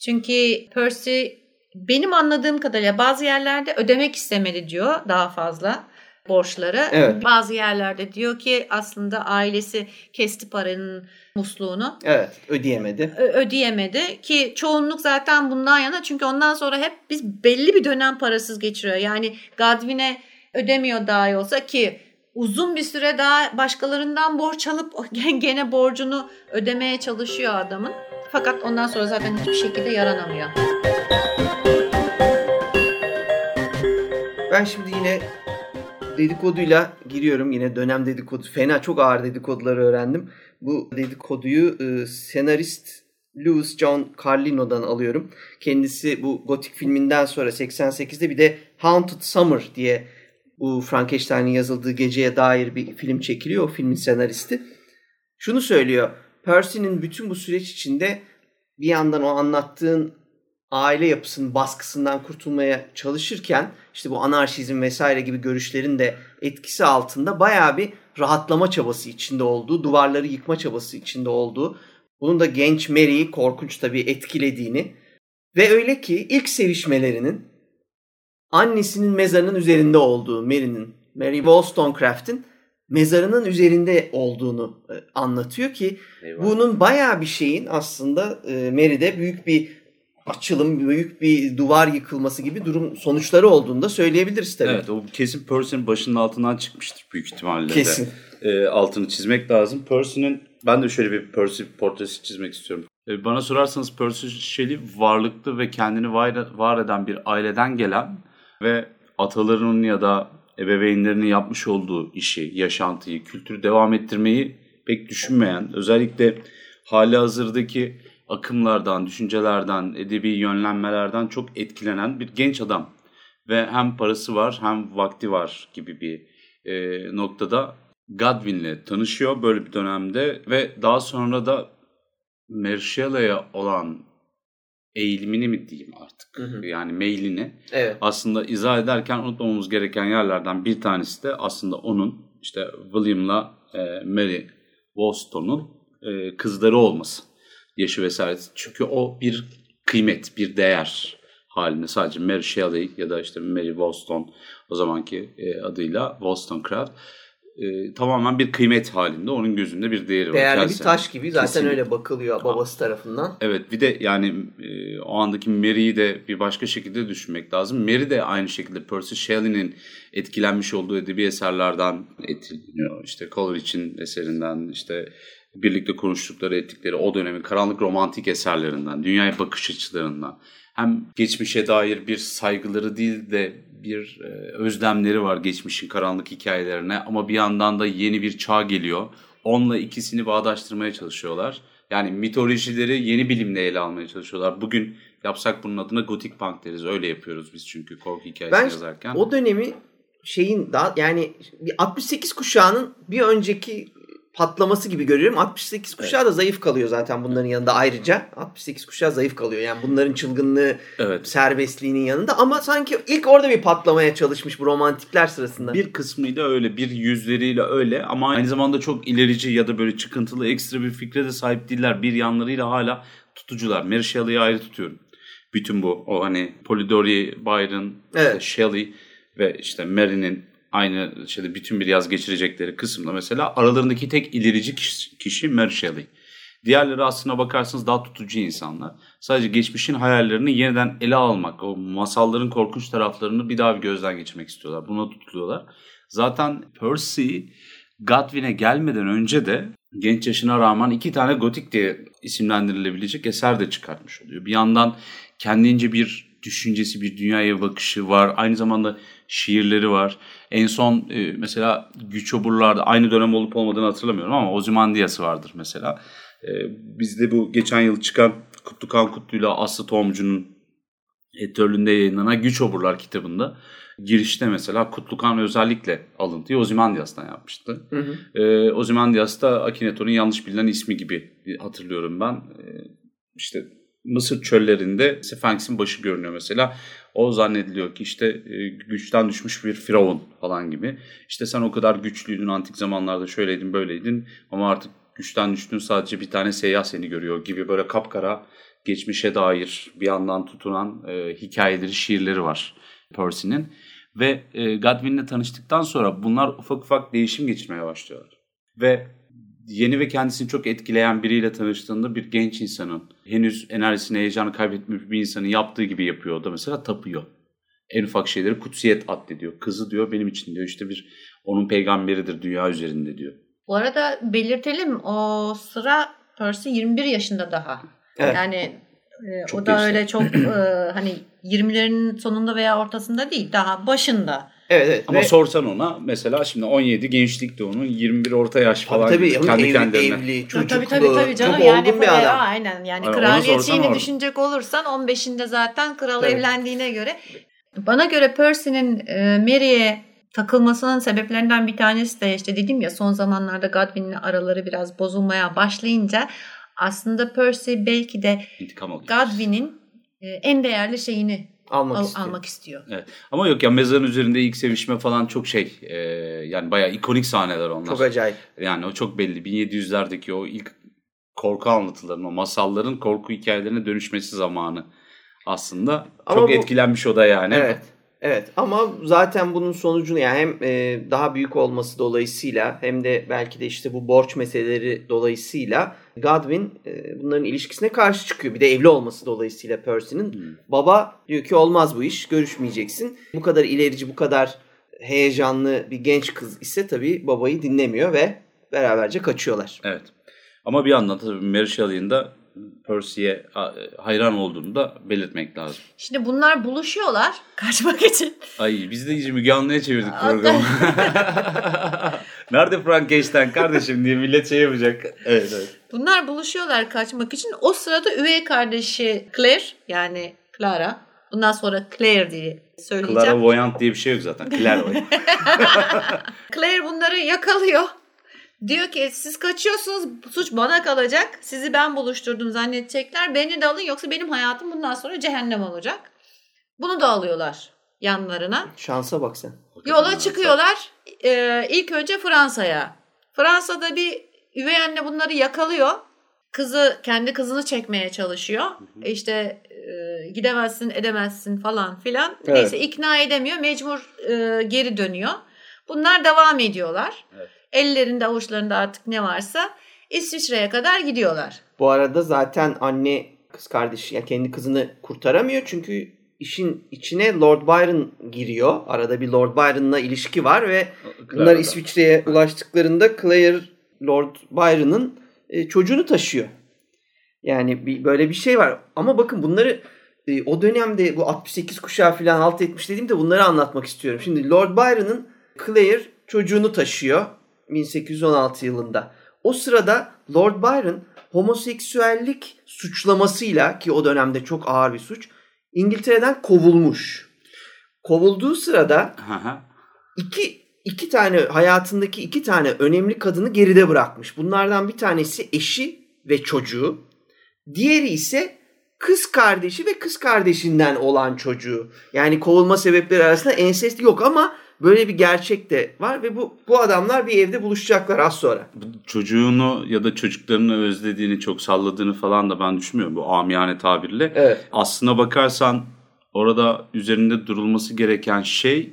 Çünkü Percy benim anladığım kadarıyla bazı yerlerde ödemek istemedi diyor daha fazla borçları. Evet. Bazı yerlerde diyor ki aslında ailesi kesti paranın musluğunu. Evet. Ödeyemedi. Ö- ödeyemedi ki çoğunluk zaten bundan yana çünkü ondan sonra hep biz belli bir dönem parasız geçiriyor. Yani Godwin'e ödemiyor dahi olsa ki uzun bir süre daha başkalarından borç alıp <laughs> gene borcunu ödemeye çalışıyor adamın. Fakat ondan sonra zaten hiçbir şekilde yaranamıyor. Ben şimdi yine dedikoduyla giriyorum. Yine dönem dedikodu. Fena çok ağır dedikoduları öğrendim. Bu dedikoduyu e, senarist Louis John Carlino'dan alıyorum. Kendisi bu gotik filminden sonra 88'de bir de Haunted Summer diye bu Frankenstein'in yazıldığı geceye dair bir film çekiliyor. O filmin senaristi. Şunu söylüyor. Percy'nin bütün bu süreç içinde bir yandan o anlattığın aile yapısının baskısından kurtulmaya çalışırken işte bu anarşizm vesaire gibi görüşlerin de etkisi altında bayağı bir rahatlama çabası içinde olduğu, duvarları yıkma çabası içinde olduğu, bunun da genç Mary'i korkunç tabii etkilediğini ve öyle ki ilk sevişmelerinin annesinin mezarının üzerinde olduğu Mary'nin, Mary Wollstonecraft'in mezarının üzerinde olduğunu e, anlatıyor ki bunun bayağı bir şeyin aslında e, Mary'de büyük bir açılım, büyük bir duvar yıkılması gibi durum sonuçları olduğunu da söyleyebiliriz tabii. Evet o kesin Percy'nin başının altından çıkmıştır büyük ihtimalle. de. Kesin. E, altını çizmek lazım. Percy'nin ben de şöyle bir Percy portresi çizmek istiyorum. E, bana sorarsanız Percy Shelley varlıklı ve kendini var, var eden bir aileden gelen ve atalarının ya da ebeveynlerinin yapmış olduğu işi, yaşantıyı, kültürü devam ettirmeyi pek düşünmeyen, özellikle hali hazırdaki akımlardan, düşüncelerden, edebi yönlenmelerden çok etkilenen bir genç adam. Ve hem parası var hem vakti var gibi bir e, noktada Godwin'le tanışıyor böyle bir dönemde ve daha sonra da Mary Shelley'e olan eğilimini mi diyeyim artık Hı hı. yani meylini Evet. aslında izah ederken unutmamamız gereken yerlerden bir tanesi de aslında onun işte William'la e, Mary Wollstonecraft'un e, kızları olması. Yaşı vesaire. Çünkü o bir kıymet, bir değer halinde. Sadece Mary Shelley ya da işte Mary Wollstone o zamanki e, adıyla Wollstonecraft e, tamamen bir kıymet halinde. Onun gözünde bir değeri var. Değerli bir taş gibi zaten Kesinlikle. öyle bakılıyor babası tarafından. Evet bir de yani e, o andaki Mary'i de bir başka şekilde düşünmek lazım. Mary de aynı şekilde Percy Shelley'nin etkilenmiş olduğu edebi eserlerden etkileniyor. İşte Coleridge'in eserinden işte birlikte konuştukları ettikleri o dönemin karanlık romantik eserlerinden, dünyaya bakış açılarından. Hem geçmişe dair bir saygıları değil de bir e, özlemleri var geçmişin karanlık hikayelerine ama bir yandan da yeni bir çağ geliyor. Onunla ikisini bağdaştırmaya çalışıyorlar. Yani mitolojileri yeni bilimle ele almaya çalışıyorlar. Bugün yapsak bunun adına gotik punk deriz. Öyle yapıyoruz biz çünkü korku hikayesi Ben yazarken. o dönemi şeyin daha yani bir 68 kuşağının bir önceki patlaması gibi görüyorum. 68 kuşağı da zayıf kalıyor zaten bunların yanında ayrıca. 68 kuşağı zayıf kalıyor. Yani bunların çılgınlığı, Evet. serbestliğinin yanında ama sanki ilk orada bir patlamaya çalışmış bu romantikler sırasında. Bir kısmıyla öyle, bir yüzleriyle öyle ama aynı zamanda çok ilerici ya da böyle çıkıntılı ekstra bir fikre de sahip değiller. Bir yanlarıyla hala tutucular. Mary Shelley'i ayrı tutuyorum. Bütün bu o hani Polidori, Byron, Evet. işte Shelley ve işte Mary'nin aynı şeyde bütün bir yaz geçirecekleri kısımda mesela aralarındaki tek ilerici kişi, kişi Mary Shelley. Diğerleri aslına bakarsanız daha tutucu insanlar. Sadece geçmişin hayallerini yeniden ele almak, o masalların korkunç taraflarını bir daha bir gözden geçirmek istiyorlar. Buna tutuluyorlar. Zaten Percy Godwin'e gelmeden önce de genç yaşına rağmen iki tane gotik diye isimlendirilebilecek eser de çıkartmış oluyor. Bir yandan kendince bir düşüncesi, bir dünyaya bakışı var. Aynı zamanda şiirleri var. En son e, mesela Güç Oburlar'da aynı dönem olup olmadığını hatırlamıyorum ama Ozymandias'ı vardır mesela. E, bizde bu geçen yıl çıkan Kutlu Kan Kutlu'yla Aslı Tohumcu'nun editörlüğünde yayınlanan Güç Oburlar kitabında girişte mesela Kutlukan özellikle alıntıyı Ozymandias'tan yapmıştı. Hı hı. Ee, Ozymandias da Akhenaton'un yanlış bilinen ismi gibi hatırlıyorum ben. Ee, işte Mısır çöllerinde Sphinx'in başı görünüyor mesela. O zannediliyor ki işte e, güçten düşmüş bir firavun falan gibi. İşte sen o kadar güçlüydün antik zamanlarda şöyleydin böyleydin ama artık güçten düştün sadece bir tane seyyah seni görüyor gibi böyle kapkara geçmişe dair bir yandan tutunan e, hikayeleri, şiirleri var Percy'nin. Ve e, Godwin'le tanıştıktan sonra bunlar ufak ufak değişim geçirmeye başlıyorlar. Ve yeni ve kendisini çok etkileyen biriyle tanıştığında bir genç insanın henüz enerjisini, heyecanı kaybetmiş bir insanın yaptığı gibi yapıyor. O da mesela tapıyor. En ufak şeyleri kutsiyet addediyor. Kızı diyor benim için diyor işte bir onun peygamberidir dünya üzerinde diyor. Bu arada belirtelim o sıra Percy 21 yaşında daha. Evet. Yani e, Çok o da genç. öyle çok <clears throat> e, hani 20'lerin sonunda veya ortasında değil daha başında. Evet evet. Ama Ve sorsan ona mesela şimdi 17 gençlikte onun 21 orta yaş falan tabii, gibi tabii kendi evli, kendilerine. evli, Tabii çocuklu, tabii tabii canım çok yani bir adam. aynen yani Ay, ona kraliyet sorsan şeyini orada. düşünecek olursan 15'inde zaten kral Tabii. evlendiğine göre. Bana göre Percy'nin e, Mary'e takılmasının sebeplerinden bir tanesi de işte dedim ya son zamanlarda Godwin'le araları biraz bozulmaya başlayınca aslında Percy belki de. Godwin'in e, en değerli şeyini Almak al- istiyor. almak istiyor. Evet. Ama yok ya mezarın üzerinde ilk sevişme falan çok şey e, yani bayağı ikonik sahneler onlar. Çok acayip. Yani o çok belli. 1700'lerdeki o ilk korku anlatılarının, o masalların korku hikayelerine dönüşmesi zamanı aslında. Ama çok bu- etkilenmiş o da yani. Evet. Evet ama zaten bunun sonucunu yani hem e, daha büyük olması dolayısıyla hem de belki de işte bu borç meseleleri dolayısıyla Godwin e, bunların ilişkisine karşı çıkıyor. Bir de evli olması dolayısıyla Percy'nin. Hmm. Baba diyor ki olmaz bu iş görüşmeyeceksin. Bu kadar ilerici bu kadar heyecanlı bir genç kız ise tabii babayı dinlemiyor ve beraberce kaçıyorlar. Evet. Ama bir yandan tabii Mary Shelley'in de Percy'ye a, hayran olduğunu da belirtmek lazım. Şimdi bunlar buluşuyorlar kaçmak için. Ay biz de iyice Müge Anlı'ya çevirdik programı. <laughs> Nerede Frankenstein kardeşim diye millet şey yapacak. Evet evet. Bunlar buluşuyorlar kaçmak için. O sırada üvey kardeşi Claire yani Clara. Bundan sonra Claire diye söyleyeceğim. Clara Voyant diye bir şey yok zaten. Claire Voyant. <laughs> Claire bunları yakalıyor. Diyor ki siz kaçıyorsunuz suç bana kalacak. Sizi ben buluşturdum zannedecekler. Beni de alın yoksa benim hayatım bundan sonra cehennem olacak. Bunu da alıyorlar yanlarına. Şansa bak sen. Yola çıkıyorlar. Ee, ilk önce Fransa'ya. Fransa'da bir üvey anne bunları yakalıyor. Kızı kendi kızını çekmeye çalışıyor. E İşte e, gidemezsin edemezsin falan filan. Evet. Neyse ikna edemiyor. Mecbur e, geri dönüyor. Bunlar devam ediyorlar. Evet. Ellerinde avuçlarında artık ne varsa İsviçre'ye kadar gidiyorlar. Bu arada zaten anne kız kardeşi yani kendi kızını kurtaramıyor çünkü işin içine Lord Byron giriyor. Arada bir Lord Byron'la ilişki var ve bunlar Clara'da. İsviçre'ye ulaştıklarında Claire Lord Byron'ın e, çocuğunu taşıyor. Yani bir, böyle bir şey var. Ama bakın bunları e, o dönemde bu 68 kuşağı falan alt etmiş dediğimde bunları anlatmak istiyorum. Şimdi Lord Byron'ın Claire çocuğunu taşıyor 1816 yılında. O sırada Lord Byron homoseksüellik suçlamasıyla ki o dönemde çok ağır bir suç İngiltere'den kovulmuş. Kovulduğu sırada iki, iki tane hayatındaki iki tane önemli kadını geride bırakmış. Bunlardan bir tanesi eşi ve çocuğu. Diğeri ise kız kardeşi ve kız kardeşinden olan çocuğu. Yani kovulma sebepleri arasında ensest yok ama böyle bir gerçek de var ve bu bu adamlar bir evde buluşacaklar az sonra. Çocuğunu ya da çocuklarını özlediğini, çok salladığını falan da ben düşünmüyorum bu amiyane tabirle. Evet. Aslına bakarsan orada üzerinde durulması gereken şey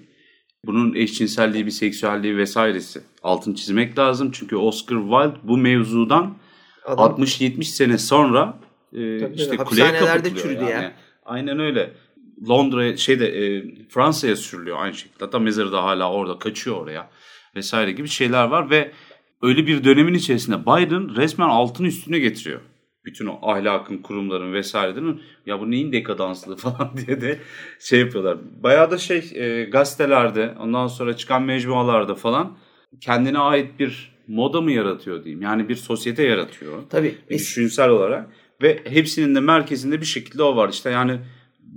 bunun eşcinselliği, biseksüelliği vesairesi. Altını çizmek lazım çünkü Oscar Wilde bu mevzudan Adam 60-70 sene sonra e, Tabii, işte kuleye kapatılıyor. çürüdü yani. ya. Aynen öyle. Londra'ya şeyde e, Fransa'ya sürülüyor aynı şekilde. Hatta mezarı da hala orada kaçıyor oraya vesaire gibi şeyler var ve öyle bir dönemin içerisinde Biden resmen altını üstüne getiriyor. Bütün o ahlakın, kurumların vesairelerin ya bu neyin dekadanslığı <laughs> falan diye de şey yapıyorlar. Bayağı da şey e, gazetelerde ondan sonra çıkan mecmualarda falan kendine ait bir moda mı yaratıyor diyeyim. Yani bir sosyete yaratıyor tabii es- düşünsel olarak ve hepsinin de merkezinde bir şekilde o var. İşte yani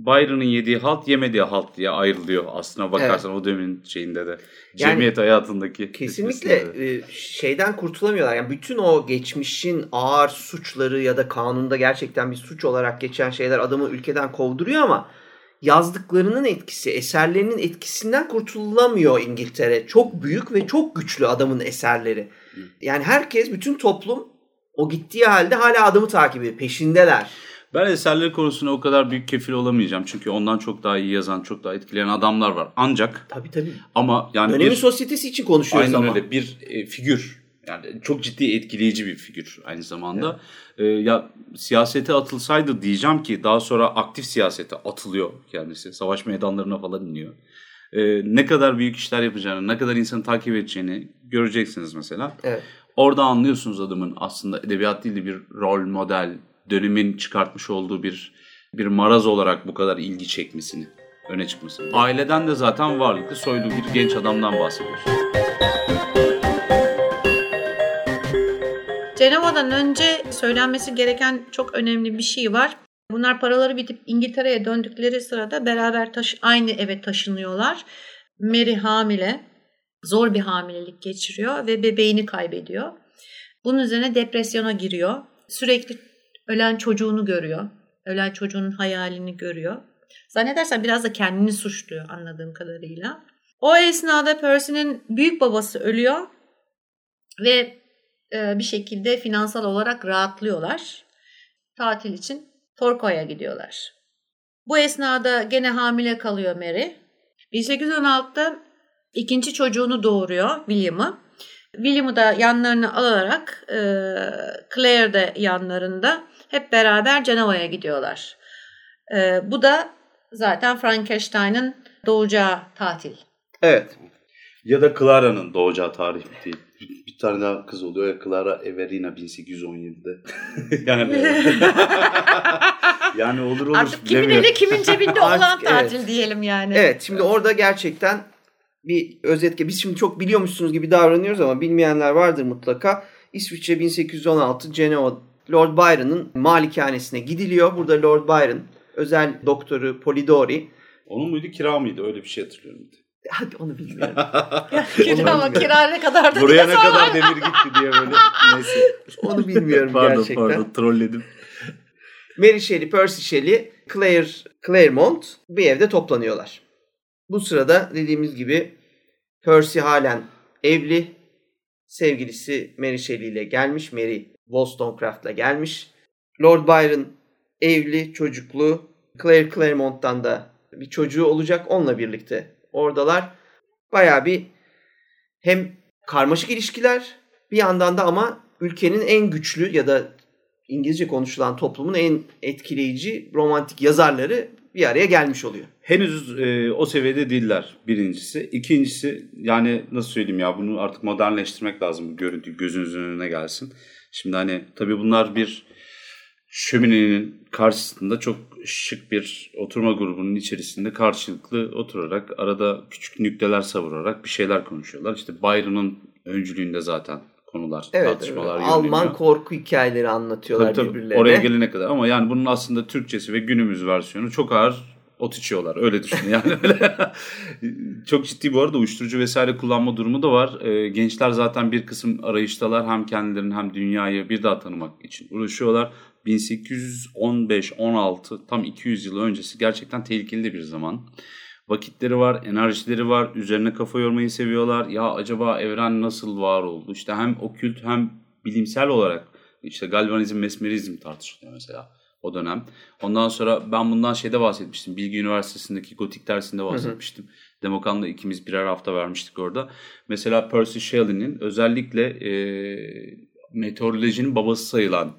Byron'ın yediği halt yemediği halt diye ayrılıyor aslına bakarsan o dönemin şeyinde de. Yani Cemiyet hayatındaki. Kesinlikle e, şeyden kurtulamıyorlar. Yani bütün o geçmişin ağır suçları ya da kanunda gerçekten bir suç olarak geçen şeyler adamı ülkeden kovduruyor ama yazdıklarının etkisi, eserlerinin etkisinden kurtulamıyor İngiltere. Çok büyük ve çok güçlü adamın eserleri. Yani herkes, bütün toplum o gittiği halde hala adamı takip ediyor. Peşindeler. Ben eserleri konusunda o kadar büyük kefil olamayacağım. Çünkü ondan çok daha iyi yazan, çok daha etkileyen adamlar var. Ancak Tabii tabii. ama yani Dönemin bir, sosyetesi için konuşuyoruz aynen ama. öyle bir e, figür. Yani çok ciddi etkileyici bir figür aynı zamanda. E, ya siyasete atılsaydı diyeceğim ki daha sonra aktif siyasete atılıyor kendisi. Savaş meydanlarına falan iniyor. E, ne kadar büyük işler yapacağını, ne kadar insanı takip edeceğini göreceksiniz mesela. Evet. Orada anlıyorsunuz adamın aslında edebiyat değil de bir rol model, dönemin çıkartmış olduğu bir bir maraz olarak bu kadar ilgi çekmesini, öne çıkmasını. Aileden de zaten varlıklı, soylu bir genç adamdan bahsediyoruz. Cenova'dan önce söylenmesi gereken çok önemli bir şey var. Bunlar paraları bitip İngiltere'ye döndükleri sırada beraber taş aynı eve taşınıyorlar. Mary hamile, zor bir hamilelik geçiriyor ve bebeğini kaybediyor. Bunun üzerine depresyona giriyor. Sürekli ölen çocuğunu görüyor. Ölen çocuğunun hayalini görüyor. Zannedersen biraz da kendini suçluyor anladığım kadarıyla. O esnada Percy'nin büyük babası ölüyor ve e, bir şekilde finansal olarak rahatlıyorlar. Tatil için Torquay'a gidiyorlar. Bu esnada gene hamile kalıyor Mary. 1816'da ikinci çocuğunu doğuruyor William'ı. William'ı da yanlarına alarak e, Claire de yanlarında hep beraber Cenova'ya gidiyorlar. E, bu da zaten Frankenstein'ın doğacağı tatil. Evet. Ya da Clara'nın doğacağı tarih değil. Bir, bir tane daha kız oluyor ya Clara Everina 1817'de. <laughs> yani <laughs> yani olur olur. Artık kimin bilemiyorum. eli kimin cebinde olan Artık evet. tatil diyelim yani. Evet şimdi orada gerçekten bir özet biz şimdi çok biliyormuşsunuz gibi davranıyoruz ama bilmeyenler vardır mutlaka. İsviçre 1816 Cenova Lord Byron'ın malikanesine gidiliyor. Burada Lord Byron özel doktoru Polidori Onun muydu kira mıydı öyle bir şey hatırlıyorum. Hadi onu bilmiyorum. Kira ama kira ne kadar da Buraya ne kadar demir gitti diye böyle. <laughs> Neyse. Onu bilmiyorum pardon gerçekten. pardon trolledim. Mary Shelley, Percy Shelley, Claire, Claremont bir evde toplanıyorlar. Bu sırada dediğimiz gibi Percy halen evli. Sevgilisi Mary Shelley ile gelmiş. Mary Wollstonecraft'la gelmiş. Lord Byron evli, çocuklu. Claire Claremont'tan da bir çocuğu olacak. Onunla birlikte oradalar. Baya bir hem karmaşık ilişkiler bir yandan da ama ülkenin en güçlü ya da İngilizce konuşulan toplumun en etkileyici romantik yazarları bir araya gelmiş oluyor. Henüz e, o seviyede değiller birincisi. İkincisi yani nasıl söyleyeyim ya bunu artık modernleştirmek lazım. Bu görüntü gözünüzün önüne gelsin. Şimdi hani tabii bunlar bir şöminenin karşısında çok şık bir oturma grubunun içerisinde karşılıklı oturarak arada küçük nükteler savurarak bir şeyler konuşuyorlar. İşte Byron'ın öncülüğünde zaten konular, Evet, tartışmalar Alman yönleniyor. korku hikayeleri anlatıyorlar Tabii, tabii. birbirlerine. Oraya gelene kadar ama yani bunun aslında Türkçesi ve günümüz versiyonu çok ağır ot içiyorlar. Öyle düşün yani. <laughs> Çok ciddi bu arada uyuşturucu vesaire kullanma durumu da var. Ee, gençler zaten bir kısım arayıştalar. Hem kendilerini hem dünyayı bir daha tanımak için uğraşıyorlar. 1815-16 tam 200 yıl öncesi gerçekten tehlikeli bir zaman. Vakitleri var, enerjileri var, üzerine kafa yormayı seviyorlar. Ya acaba evren nasıl var oldu? İşte hem okült hem bilimsel olarak işte galvanizm, mesmerizm tartışılıyor mesela o dönem. Ondan sonra ben bundan şeyde bahsetmiştim. Bilgi Üniversitesi'ndeki gotik dersinde bahsetmiştim. Demokan'la ikimiz birer hafta vermiştik orada. Mesela Percy Shelley'nin özellikle e, meteorolojinin babası sayılan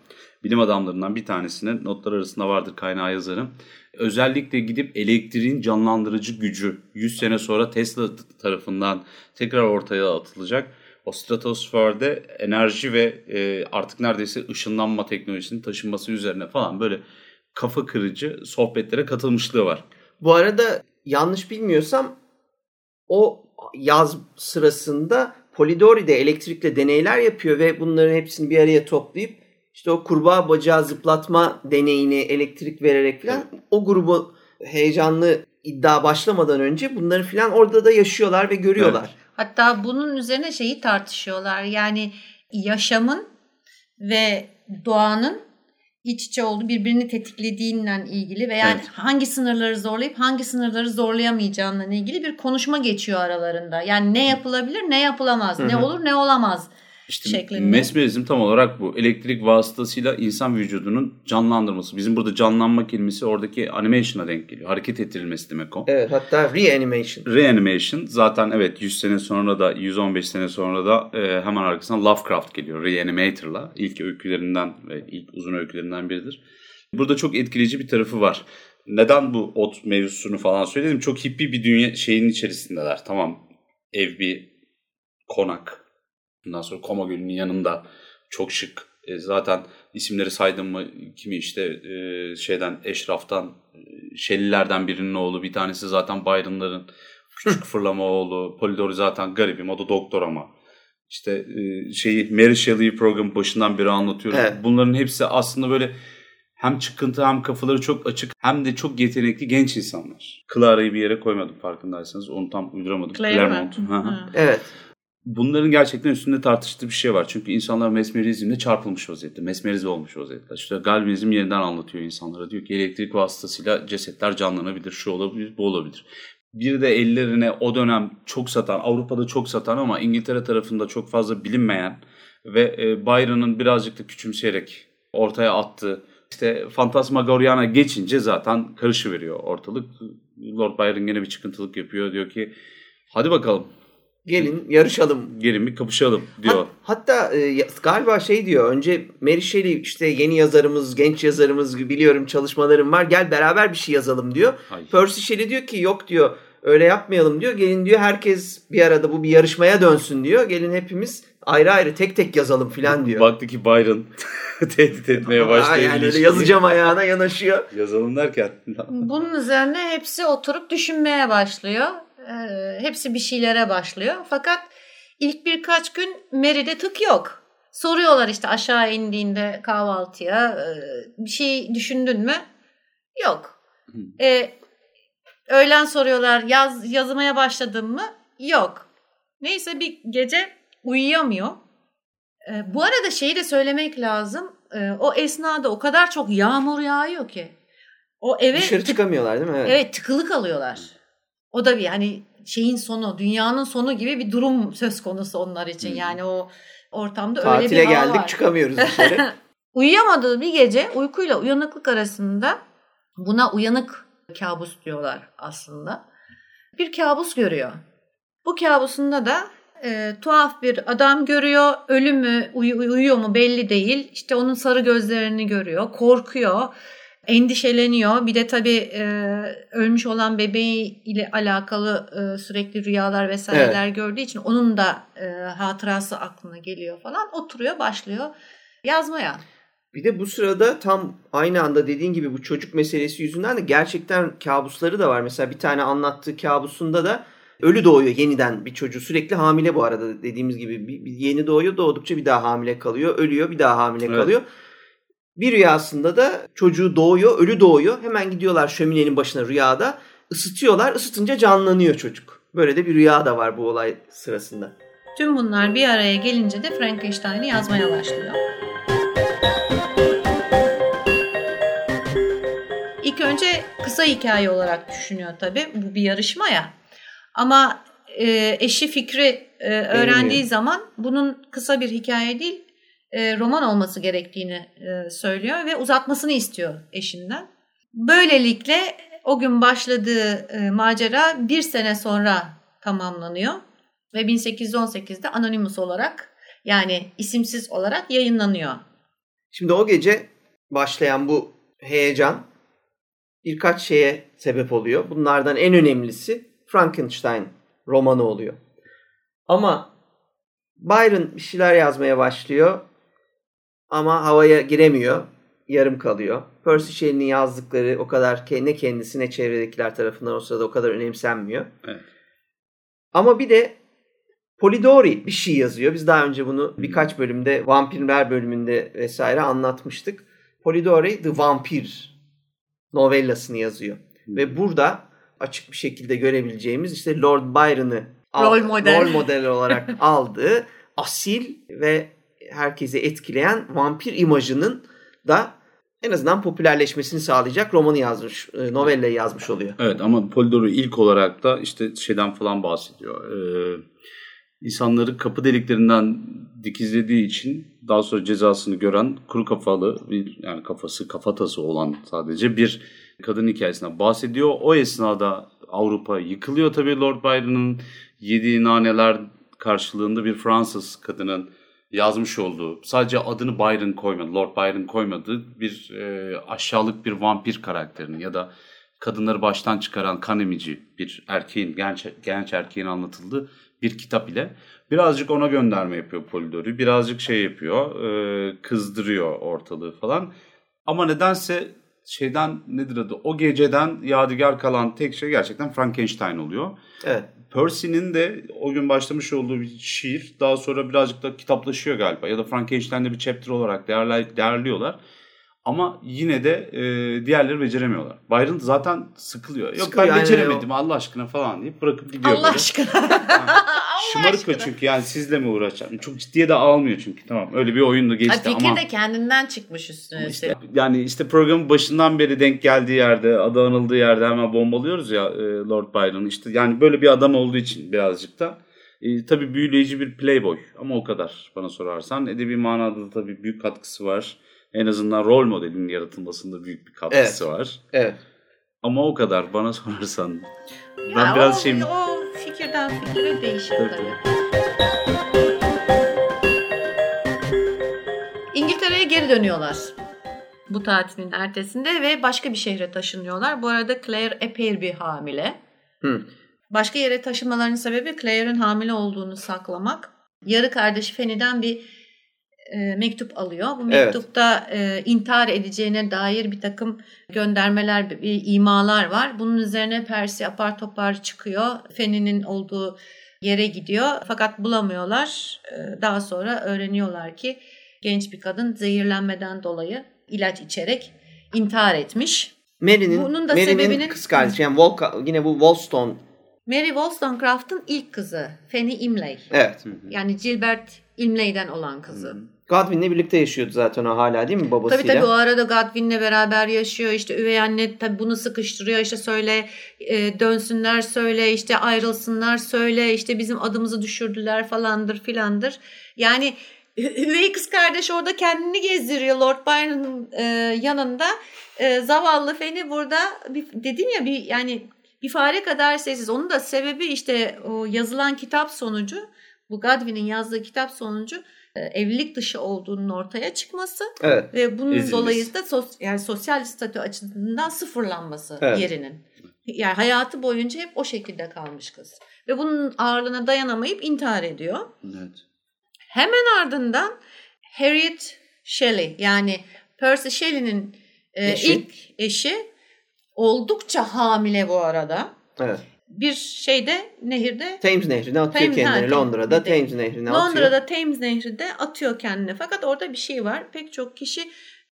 bilim adamlarından bir tanesine notlar arasında vardır kaynağı yazarım. Özellikle gidip elektriğin canlandırıcı gücü 100 sene sonra Tesla tarafından tekrar ortaya atılacak. O stratosferde enerji ve e, artık neredeyse ışınlanma teknolojisinin taşınması üzerine falan böyle kafa kırıcı sohbetlere katılmışlığı var. Bu arada yanlış bilmiyorsam o yaz sırasında Polidori de elektrikle deneyler yapıyor ve bunların hepsini bir araya toplayıp işte o kurbağa bacağı zıplatma deneyini elektrik vererek falan o grubu heyecanlı iddia başlamadan önce bunları falan orada da yaşıyorlar ve görüyorlar. Hatta bunun üzerine şeyi tartışıyorlar. Yani yaşamın ve doğanın iç içe olduğu birbirini tetiklediğinden ilgili ve yani Evet. hangi sınırları zorlayıp hangi sınırları zorlayamayacağından ilgili bir konuşma geçiyor aralarında. Yani ne yapılabilir, ne yapılamaz, ne olur, ne olamaz İşte şeklinde. mesmerizm tam olarak bu. Elektrik vasıtasıyla insan vücudunun canlandırması. Bizim burada canlanma kelimesi oradaki animation'a denk geliyor. Hareket ettirilmesi demek o. Evet hatta reanimation. Reanimation zaten evet 100 sene sonra da 115 sene sonra da e, hemen arkasından Lovecraft geliyor Reanimator'la. İlk öykülerinden ve ilk uzun öykülerinden biridir. Burada çok etkileyici bir tarafı var. Neden bu ot mevzusunu falan söyledim? Çok hippie bir dünya şeyin içerisindeler. Tamam ev bir konak. Ondan sonra Koma Gölü'nün yanında çok şık. E, zaten isimleri saydım mı kimi işte e, şeyden Eşraf'tan e, Şelilerden birinin oğlu bir tanesi zaten Byron'ların küçük fırlama oğlu. Polidori zaten garibim o da doktor ama. İşte e, şeyi Mary Shelley'i programın başından beri anlatıyorum. Evet. Bunların hepsi aslında böyle hem çıkıntı hem kafaları çok açık hem de çok yetenekli genç insanlar. Clara'yı bir yere koymadım farkındaysanız. Onu tam uyduramadım. Claremont. Hı. Evet. Bunların gerçekten üstünde tartıştığı bir şey var. Çünkü insanlar mesmerizmle çarpılmış vaziyette. Mesmerize olmuş vaziyette. İşte galvanizm yeniden anlatıyor insanlara. Diyor ki elektrik vasıtasıyla cesetler canlanabilir. Şu olabilir, bu olabilir. Bir de ellerine o dönem çok satan, Avrupa'da çok satan ama İngiltere tarafında çok fazla bilinmeyen ve e, Byron'ın birazcık da küçümseyerek ortaya attığı işte Fantasmagoriana geçince zaten karışıveriyor ortalık. Lord Byron gene bir çıkıntılık yapıyor. Diyor ki hadi bakalım Gelin yarışalım. gelin bir kapışalım diyor. Hat- hatta e, galiba şey diyor önce Mary Shelley işte yeni yazarımız, genç yazarımız biliyorum çalışmalarım var gel beraber bir şey yazalım diyor. Ay. Percy Shelley diyor ki yok diyor öyle yapmayalım diyor. Gelin diyor herkes bir arada bu bir yarışmaya dönsün diyor. Gelin hepimiz ayrı ayrı tek tek yazalım filan diyor. Baktı ki Byron <laughs> tehdit etmeye başlıyor. yani öyle yazacağım ayağına yanaşıyor. Yazalım derken. Bunun üzerine hepsi oturup düşünmeye başlıyor. Ee, hepsi bir şeylere başlıyor. Fakat ilk birkaç gün Mary'de tık yok. Soruyorlar işte aşağı indiğinde kahvaltıya e, bir şey düşündün mü? Yok. E, Öğlen soruyorlar yaz yazmaya başladın mı? Yok. Neyse bir gece uyuyamıyor. Ee, bu arada şeyi de söylemek lazım. Ee, o esnada o kadar çok yağmur yağıyor ki. O eve Dışarı çıkamıyorlar değil mi? Evet. Evet tıkılı kalıyorlar. O da bir hani şeyin sonu, dünyanın sonu gibi bir durum söz konusu onlar için. Hmm. Yani o ortamda öyle Tatile bir hava geldik var. çıkamıyoruz dışarı. <laughs> Uyuyamadığı bir gece uykuyla uyanıklık arasında buna uyanık kabus diyorlar aslında. Bir kabus görüyor. Bu kabusunda da e, tuhaf bir adam görüyor. Ölü mü uyu- uyuyor mu belli değil. İşte onun sarı gözlerini görüyor. Korkuyor. Endişeleniyor. Bir de tabii e, ölmüş olan bebeği ile alakalı e, sürekli rüyalar vesaireler gördüğü için onun da e, hatırası aklına geliyor falan. Oturuyor başlıyor yazmaya. Bir de bu sırada tam aynı anda dediğin gibi bu çocuk meselesi yüzünden de gerçekten kabusları da var. Mesela bir tane anlattığı kabusunda da ölü doğuyor yeniden bir çocuğu. Sürekli hamile bu arada dediğimiz gibi. Bir, bir yeni doğuyor doğdukça bir daha hamile kalıyor. Ölüyor bir daha hamile Evet. kalıyor. Bir rüyasında da çocuğu doğuyor, ölü doğuyor. Hemen gidiyorlar şöminenin başına rüyada. ısıtıyorlar. Isıtınca canlanıyor çocuk. Böyle de bir rüya da var bu olay sırasında. Tüm bunlar bir araya gelince de Frankenstein'i yazmaya başlıyor. İlk önce kısa hikaye olarak düşünüyor tabii. Bu bir yarışma ya. Ama e, eşi Fikri e, öğrendiği zaman bunun kısa bir hikaye değil e, roman olması gerektiğini e, söylüyor ve uzatmasını istiyor eşinden. Böylelikle o gün başladığı e, macera bir sene sonra tamamlanıyor ve 1818'de Anonymous olarak yani isimsiz olarak yayınlanıyor. Şimdi o gece başlayan bu heyecan birkaç şeye sebep oluyor. Bunlardan en önemlisi Frankenstein romanı oluyor. Ama Byron bir şeyler yazmaya başlıyor ama havaya giremiyor. Yarım kalıyor. Percy Shelley'nin yazdıkları o kadar ne kendisi ne çevredekiler tarafından o sırada o kadar önemsenmiyor. Evet. Ama bir de Polidori bir şey yazıyor. Biz daha önce bunu birkaç bölümde vampirler bölümünde vesaire anlatmıştık. Polidori The Vampire novellasını yazıyor. Ve burada açık bir şekilde görebileceğimiz işte Lord Byron'ı Rol model. rol model olarak <laughs> aldığı asil ve herkesi etkileyen vampir imajının da en azından popülerleşmesini sağlayacak romanı yazmış, e, novellayı yazmış oluyor. Evet ama Polidori ilk olarak da işte şeyden falan bahsediyor. Ee, insanları kapı deliklerinden dikizlediği için daha sonra cezasını gören kuru kafalı bir yani kafası kafatası olan sadece bir kadın hikayesinden bahsediyor. O esnada Avrupa yıkılıyor tabii Lord Byron'ın yediği naneler karşılığında bir Fransız kadının yazmış olduğu sadece adını Byron koymadı, Lord Byron koymadığı bir e, aşağılık bir vampir karakterini ya da kadınları baştan çıkaran kan emici bir erkeğin, genç, genç erkeğin anlatıldığı bir kitap ile birazcık ona gönderme yapıyor Polidori. Birazcık şey yapıyor, e, kızdırıyor ortalığı falan. Ama nedense şeyden nedir adı o geceden yadigar kalan tek şey gerçekten Frankenstein oluyor. Evet. Percy'nin de o gün başlamış olduğu bir şiir daha sonra birazcık da kitaplaşıyor galiba ya da Frankenstein'de bir chapter olarak değerli, değerliyorlar. Ama yine de e, diğerleri beceremiyorlar. Byron zaten sıkılıyor. Yok Sıkılıyor, ben beceremedim Allah aşkına falan deyip bırakıp gidiyor Allah böyle. aşkına. Şımarık o çünkü yani sizle mi uğraşacağım? Çok ciddiye de almıyor çünkü tamam öyle bir oyun da Ay, geçti fikir ama. de kendinden çıkmış üstüne. İşte, yani işte programın başından beri denk geldiği yerde, adı anıldığı yerde hemen bombalıyoruz ya e, Lord Byron. İşte yani böyle bir adam olduğu için birazcık da. E, tabii büyüleyici bir playboy ama o kadar bana sorarsan. Edebi manada da tabii büyük katkısı var. En azından rol modelinin yaratılmasında büyük bir katkısı var. Evet. Ama o kadar bana <laughs> sorarsan. Ya Ben biraz o, şey o fikirden fikire değişir Tabii, tabii. İngiltere'ye geri dönüyorlar. Bu tatilin ertesinde ve başka bir şehre taşınıyorlar. Bu arada Claire epey bir hamile. Hı. Başka yere taşınmalarının sebebi Claire'ın hamile olduğunu saklamak. Yarı kardeşi Fanny'den bir e, mektup alıyor. Bu Evet. mektupta e, intihar edeceğine dair bir takım göndermeler, bir, imalar var. Bunun üzerine Percy apar topar çıkıyor. Fanny'nin olduğu yere gidiyor. Fakat bulamıyorlar. E, daha sonra öğreniyorlar ki genç bir kadın zehirlenmeden dolayı ilaç içerek intihar etmiş. Mary'nin, Bunun da Mary'nin sebebinin- kız kardeşi yani Wol- yine bu Wollstone Mary Wollstonecraft'ın ilk kızı Fanny Imlay. evet. Yani Gilbert Imlay'den olan kızı. Godwin'le birlikte yaşıyordu zaten o hala değil mi babasıyla? Tabii tabii o arada Godwin'le beraber yaşıyor. İşte üvey anne tabii bunu sıkıştırıyor. İşte söyle e, dönsünler söyle işte ayrılsınlar söyle işte bizim adımızı düşürdüler falandır filandır. Yani üvey kız kardeş orada kendini gezdiriyor Lord Byron'ın e, yanında. E, zavallı Feni burada bir, dedim ya bir yani bir fare kadar sessiz. Onun da sebebi işte o yazılan kitap sonucu bu Godwin'in yazdığı kitap sonucu e, evlilik dışı olduğunun ortaya çıkması Evet. ve bunun Ezilmesi. dolayısıyla sos, yani sosyal statü açısından sıfırlanması Evet. yerinin. Yani hayatı boyunca hep o şekilde kalmış kız. Ve bunun ağırlığına dayanamayıp intihar ediyor. Evet. Hemen ardından Harriet Shelley yani Percy Shelley'nin e, Eşi. ilk eşi oldukça hamile bu arada. Evet. Bir şeyde nehirde Thames Nehri'ne atıyor Thames- kendini. ha, Londra'da Thames- Nehri'ne atıyor. Londra'da Thames Nehri'de atıyor kendini. Fakat orada bir şey var. Pek çok kişi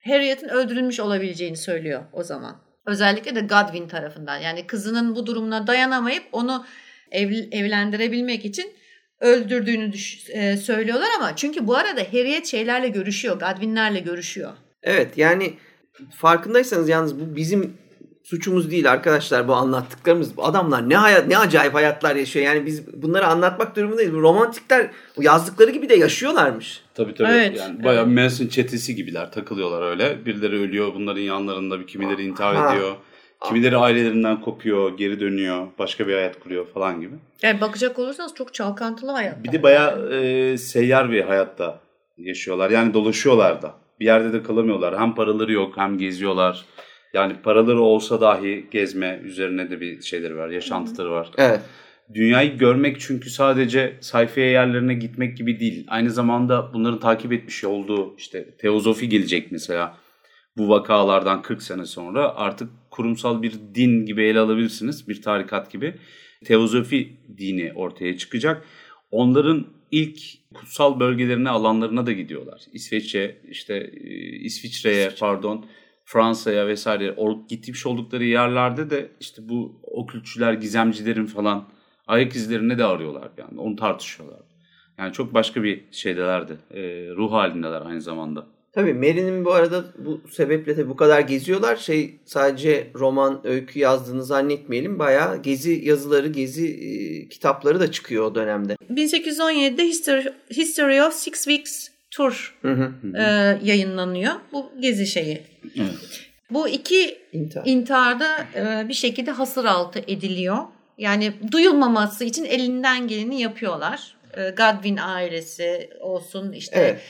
Harriet'in öldürülmüş olabileceğini söylüyor o zaman. Özellikle de Godwin tarafından. Yani kızının bu durumuna dayanamayıp onu ev, evlendirebilmek için öldürdüğünü düş- e, söylüyorlar ama çünkü bu arada Harriet şeylerle görüşüyor. Godwin'lerle görüşüyor. Evet yani farkındaysanız yalnız bu bizim suçumuz değil arkadaşlar bu anlattıklarımız. Bu adamlar ne hayat ne acayip hayatlar yaşıyor. Yani biz bunları anlatmak durumundayız. Bu romantikler bu yazdıkları gibi de yaşıyorlarmış. Tabii tabii. Evet, Yani bayağı evet. Manson çetesi gibiler takılıyorlar öyle. Birileri ölüyor bunların yanlarında bir kimileri intihar Ha. ediyor. Kimileri ailelerinden kopuyor, geri dönüyor, başka bir hayat kuruyor falan gibi. Yani bakacak olursanız çok çalkantılı hayat. Bir de bayağı e, seyyar bir hayatta yaşıyorlar. Yani dolaşıyorlar da. Bir yerde de kalamıyorlar. Hem paraları yok hem geziyorlar. Yani paraları olsa dahi gezme üzerine de bir şeyleri var, yaşantıları var. Evet. Dünyayı görmek çünkü sadece sayfaya yerlerine gitmek gibi değil. Aynı zamanda bunların takip etmiş olduğu işte teozofi gelecek mesela. Bu vakalardan 40 sene sonra artık kurumsal bir din gibi ele alabilirsiniz. Bir tarikat gibi. Teozofi dini ortaya çıkacak. Onların ilk kutsal bölgelerine, alanlarına da gidiyorlar. İsveç'e, işte e, İsviçre'ye pardon, Fransa'ya vesaire or- gitmiş oldukları yerlerde de işte bu okültçüler, gizemcilerin falan ayak izlerini de arıyorlar yani onu tartışıyorlar. Yani çok başka bir şeydelerdi. E, ruh halindeler aynı zamanda. Tabii Mary'nin bu arada bu sebeple de bu kadar geziyorlar. Şey sadece roman, öykü yazdığını zannetmeyelim. Bayağı gezi yazıları, gezi e, kitapları da çıkıyor o dönemde. 1817'de History, History of Six Weeks Tour Hı hı. e, yayınlanıyor. Bu gezi şeyi. Evet. Bu iki İntihar. intiharda e, bir şekilde hasır altı ediliyor. Yani duyulmaması için elinden geleni yapıyorlar. E, Godwin ailesi olsun işte Evet.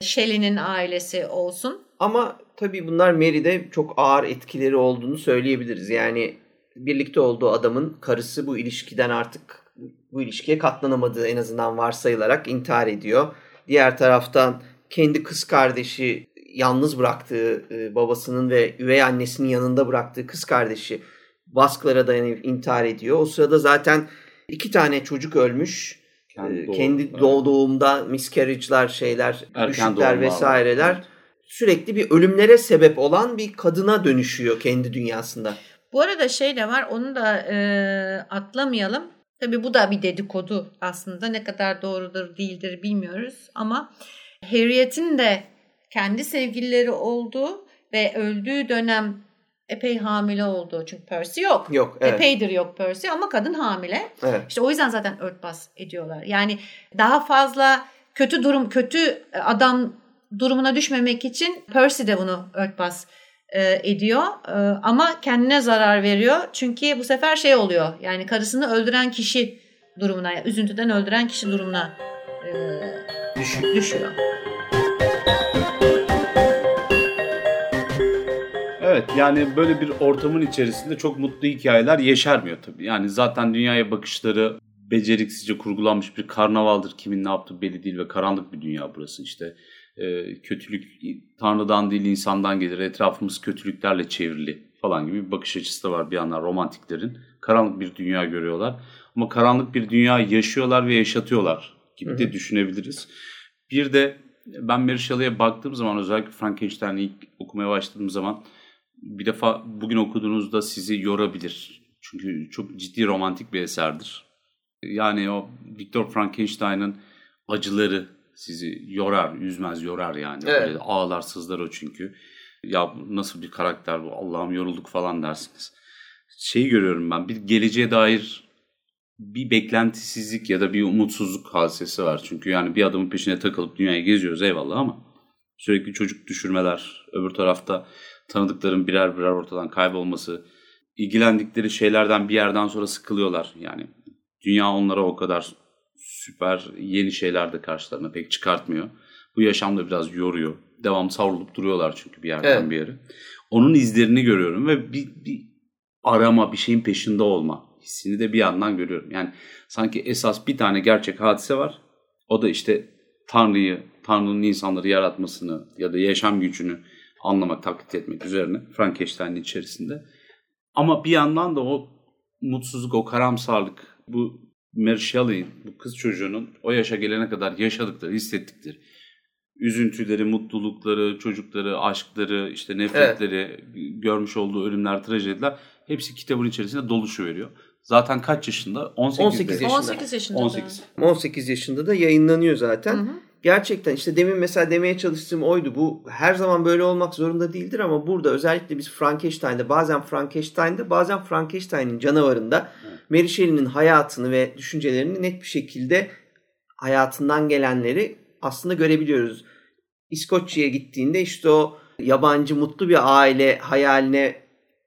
Shelley'nin ailesi olsun. Ama tabii bunlar Mary'de çok ağır etkileri olduğunu söyleyebiliriz. Yani birlikte olduğu adamın karısı bu ilişkiden artık bu ilişkiye katlanamadığı en azından varsayılarak intihar ediyor. Diğer taraftan kendi kız kardeşi yalnız bıraktığı e, babasının ve üvey annesinin yanında bıraktığı kız kardeşi baskılara dayanıp intihar ediyor. O sırada zaten iki tane çocuk ölmüş. Kendi Ee, doğum- kendi doğ- doğumda miscarriage'lar şeyler, düşükler vesaireler var. sürekli bir ölümlere sebep olan bir kadına dönüşüyor kendi dünyasında. Bu arada şey de var onu da e, atlamayalım. Tabii bu da bir dedikodu aslında ne kadar doğrudur değildir bilmiyoruz ama Harriet'in de kendi sevgilileri olduğu ve öldüğü dönem epey hamile olduğu çünkü Percy yok. Yok, evet. Epeydir yok Percy ama kadın hamile. Evet. İşte o yüzden zaten örtbas ediyorlar. Yani daha fazla kötü durum, kötü adam durumuna düşmemek için Percy de bunu örtbas e, ediyor. E, ama kendine zarar veriyor. Çünkü bu sefer şey oluyor. Yani karısını öldüren kişi durumuna, üzüntüden öldüren kişi durumuna e, düşüyor. Evet yani böyle bir ortamın içerisinde çok mutlu hikayeler yeşermiyor tabii. Yani zaten dünyaya bakışları beceriksizce kurgulanmış bir karnavaldır. Kimin ne yaptığı belli değil ve karanlık bir dünya burası. İşte e, kötülük tanrıdan değil insandan gelir. Etrafımız kötülüklerle çevrili falan gibi bir bakış açısı da var bir yandan romantiklerin. Karanlık bir dünya görüyorlar. Ama karanlık bir dünya yaşıyorlar ve yaşatıyorlar gibi de düşünebiliriz. Bir de ben Mary Shelley'e baktığım zaman özellikle Frankenstein'i ilk okumaya başladığım zaman bir defa bugün okuduğunuzda sizi yorabilir. Çünkü çok ciddi romantik bir eserdir. Yani o Viktor Frankenstein'ın acıları sizi yorar, yüzmez yorar yani. Evet. Böyle ağlar sızlar o çünkü. Ya nasıl bir karakter bu Allah'ım yorulduk falan dersiniz. Şeyi görüyorum ben bir geleceğe dair bir beklentisizlik ya da bir umutsuzluk hadisesi var. Çünkü yani bir adamın peşine takılıp dünyayı geziyoruz eyvallah ama sürekli çocuk düşürmeler, öbür tarafta tanıdıkların birer birer ortadan kaybolması, ilgilendikleri şeylerden bir yerden sonra sıkılıyorlar. Yani dünya onlara o kadar süper yeni şeyler de karşılarına pek çıkartmıyor. Bu yaşam da biraz yoruyor. Devam savrulup duruyorlar çünkü bir yerden Evet. bir yere. Onun izlerini görüyorum ve bir, bir arama, bir şeyin peşinde olma hissini de bir yandan görüyorum. Yani sanki esas bir tane gerçek hadise var. O da işte Tanrı'yı, Tanrı'nın insanları yaratmasını ya da yaşam gücünü anlamak, taklit etmek üzerine Frankenstein'in içerisinde. Ama bir yandan da o mutsuzluk, o karamsarlık, bu Mary Shelley'in, bu kız çocuğunun o yaşa gelene kadar yaşadıkları, hissettikleri, üzüntüleri, mutlulukları, çocukları, aşkları, işte nefretleri, görmüş olduğu ölümler, trajediler hepsi kitabın içerisinde doluşu veriyor. Zaten kaç yaşında? 18, 18 yaşında. 18 yaşında. 18. 18 yaşında da yayınlanıyor zaten. Hı hı. Gerçekten işte demin mesela demeye çalıştığım oydu. Bu her zaman böyle olmak zorunda değildir ama burada özellikle biz Frankenstein'de bazen Frankenstein'de bazen Frankenstein'in canavarında Mary Shelley'nin hayatını ve düşüncelerini net bir şekilde hayatından gelenleri aslında görebiliyoruz. İskoçya'ya gittiğinde işte o yabancı mutlu bir aile hayaline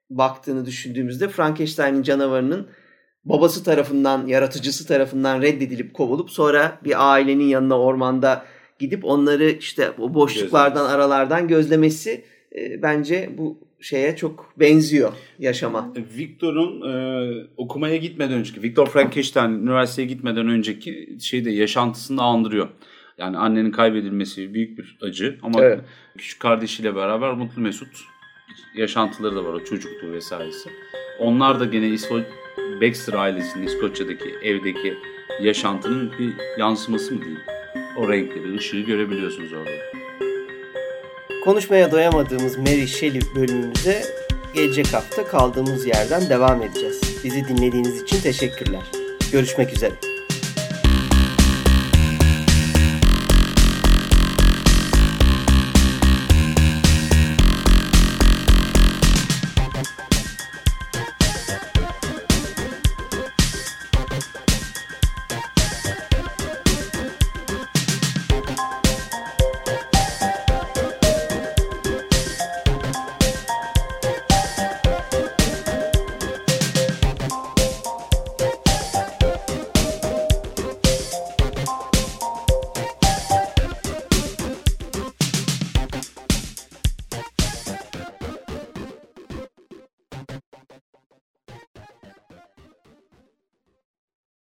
baktığını düşündüğümüzde Frankenstein'in canavarının babası tarafından, yaratıcısı tarafından reddedilip kovulup sonra bir ailenin yanına ormanda gidip onları işte o boşluklardan, Gözlemesi. aralardan gözlemesi e, bence bu şeye çok benziyor yaşama. Victor'un e, okumaya gitmeden önceki, Victor Frankenstein üniversiteye gitmeden önceki şeyde yaşantısını andırıyor. Yani annenin kaybedilmesi büyük bir acı ama Evet. küçük kardeşiyle beraber mutlu mesut yaşantıları da var o çocukluğu vesairesi. Onlar da gene İsvo Baxter ailesinin İskoçya'daki evdeki yaşantının bir yansıması mı diyeyim? O renkleri, ışığı görebiliyorsunuz orada. Konuşmaya doyamadığımız Mary Shelley bölümümüze gelecek hafta kaldığımız yerden devam edeceğiz. Bizi dinlediğiniz için teşekkürler. Görüşmek üzere.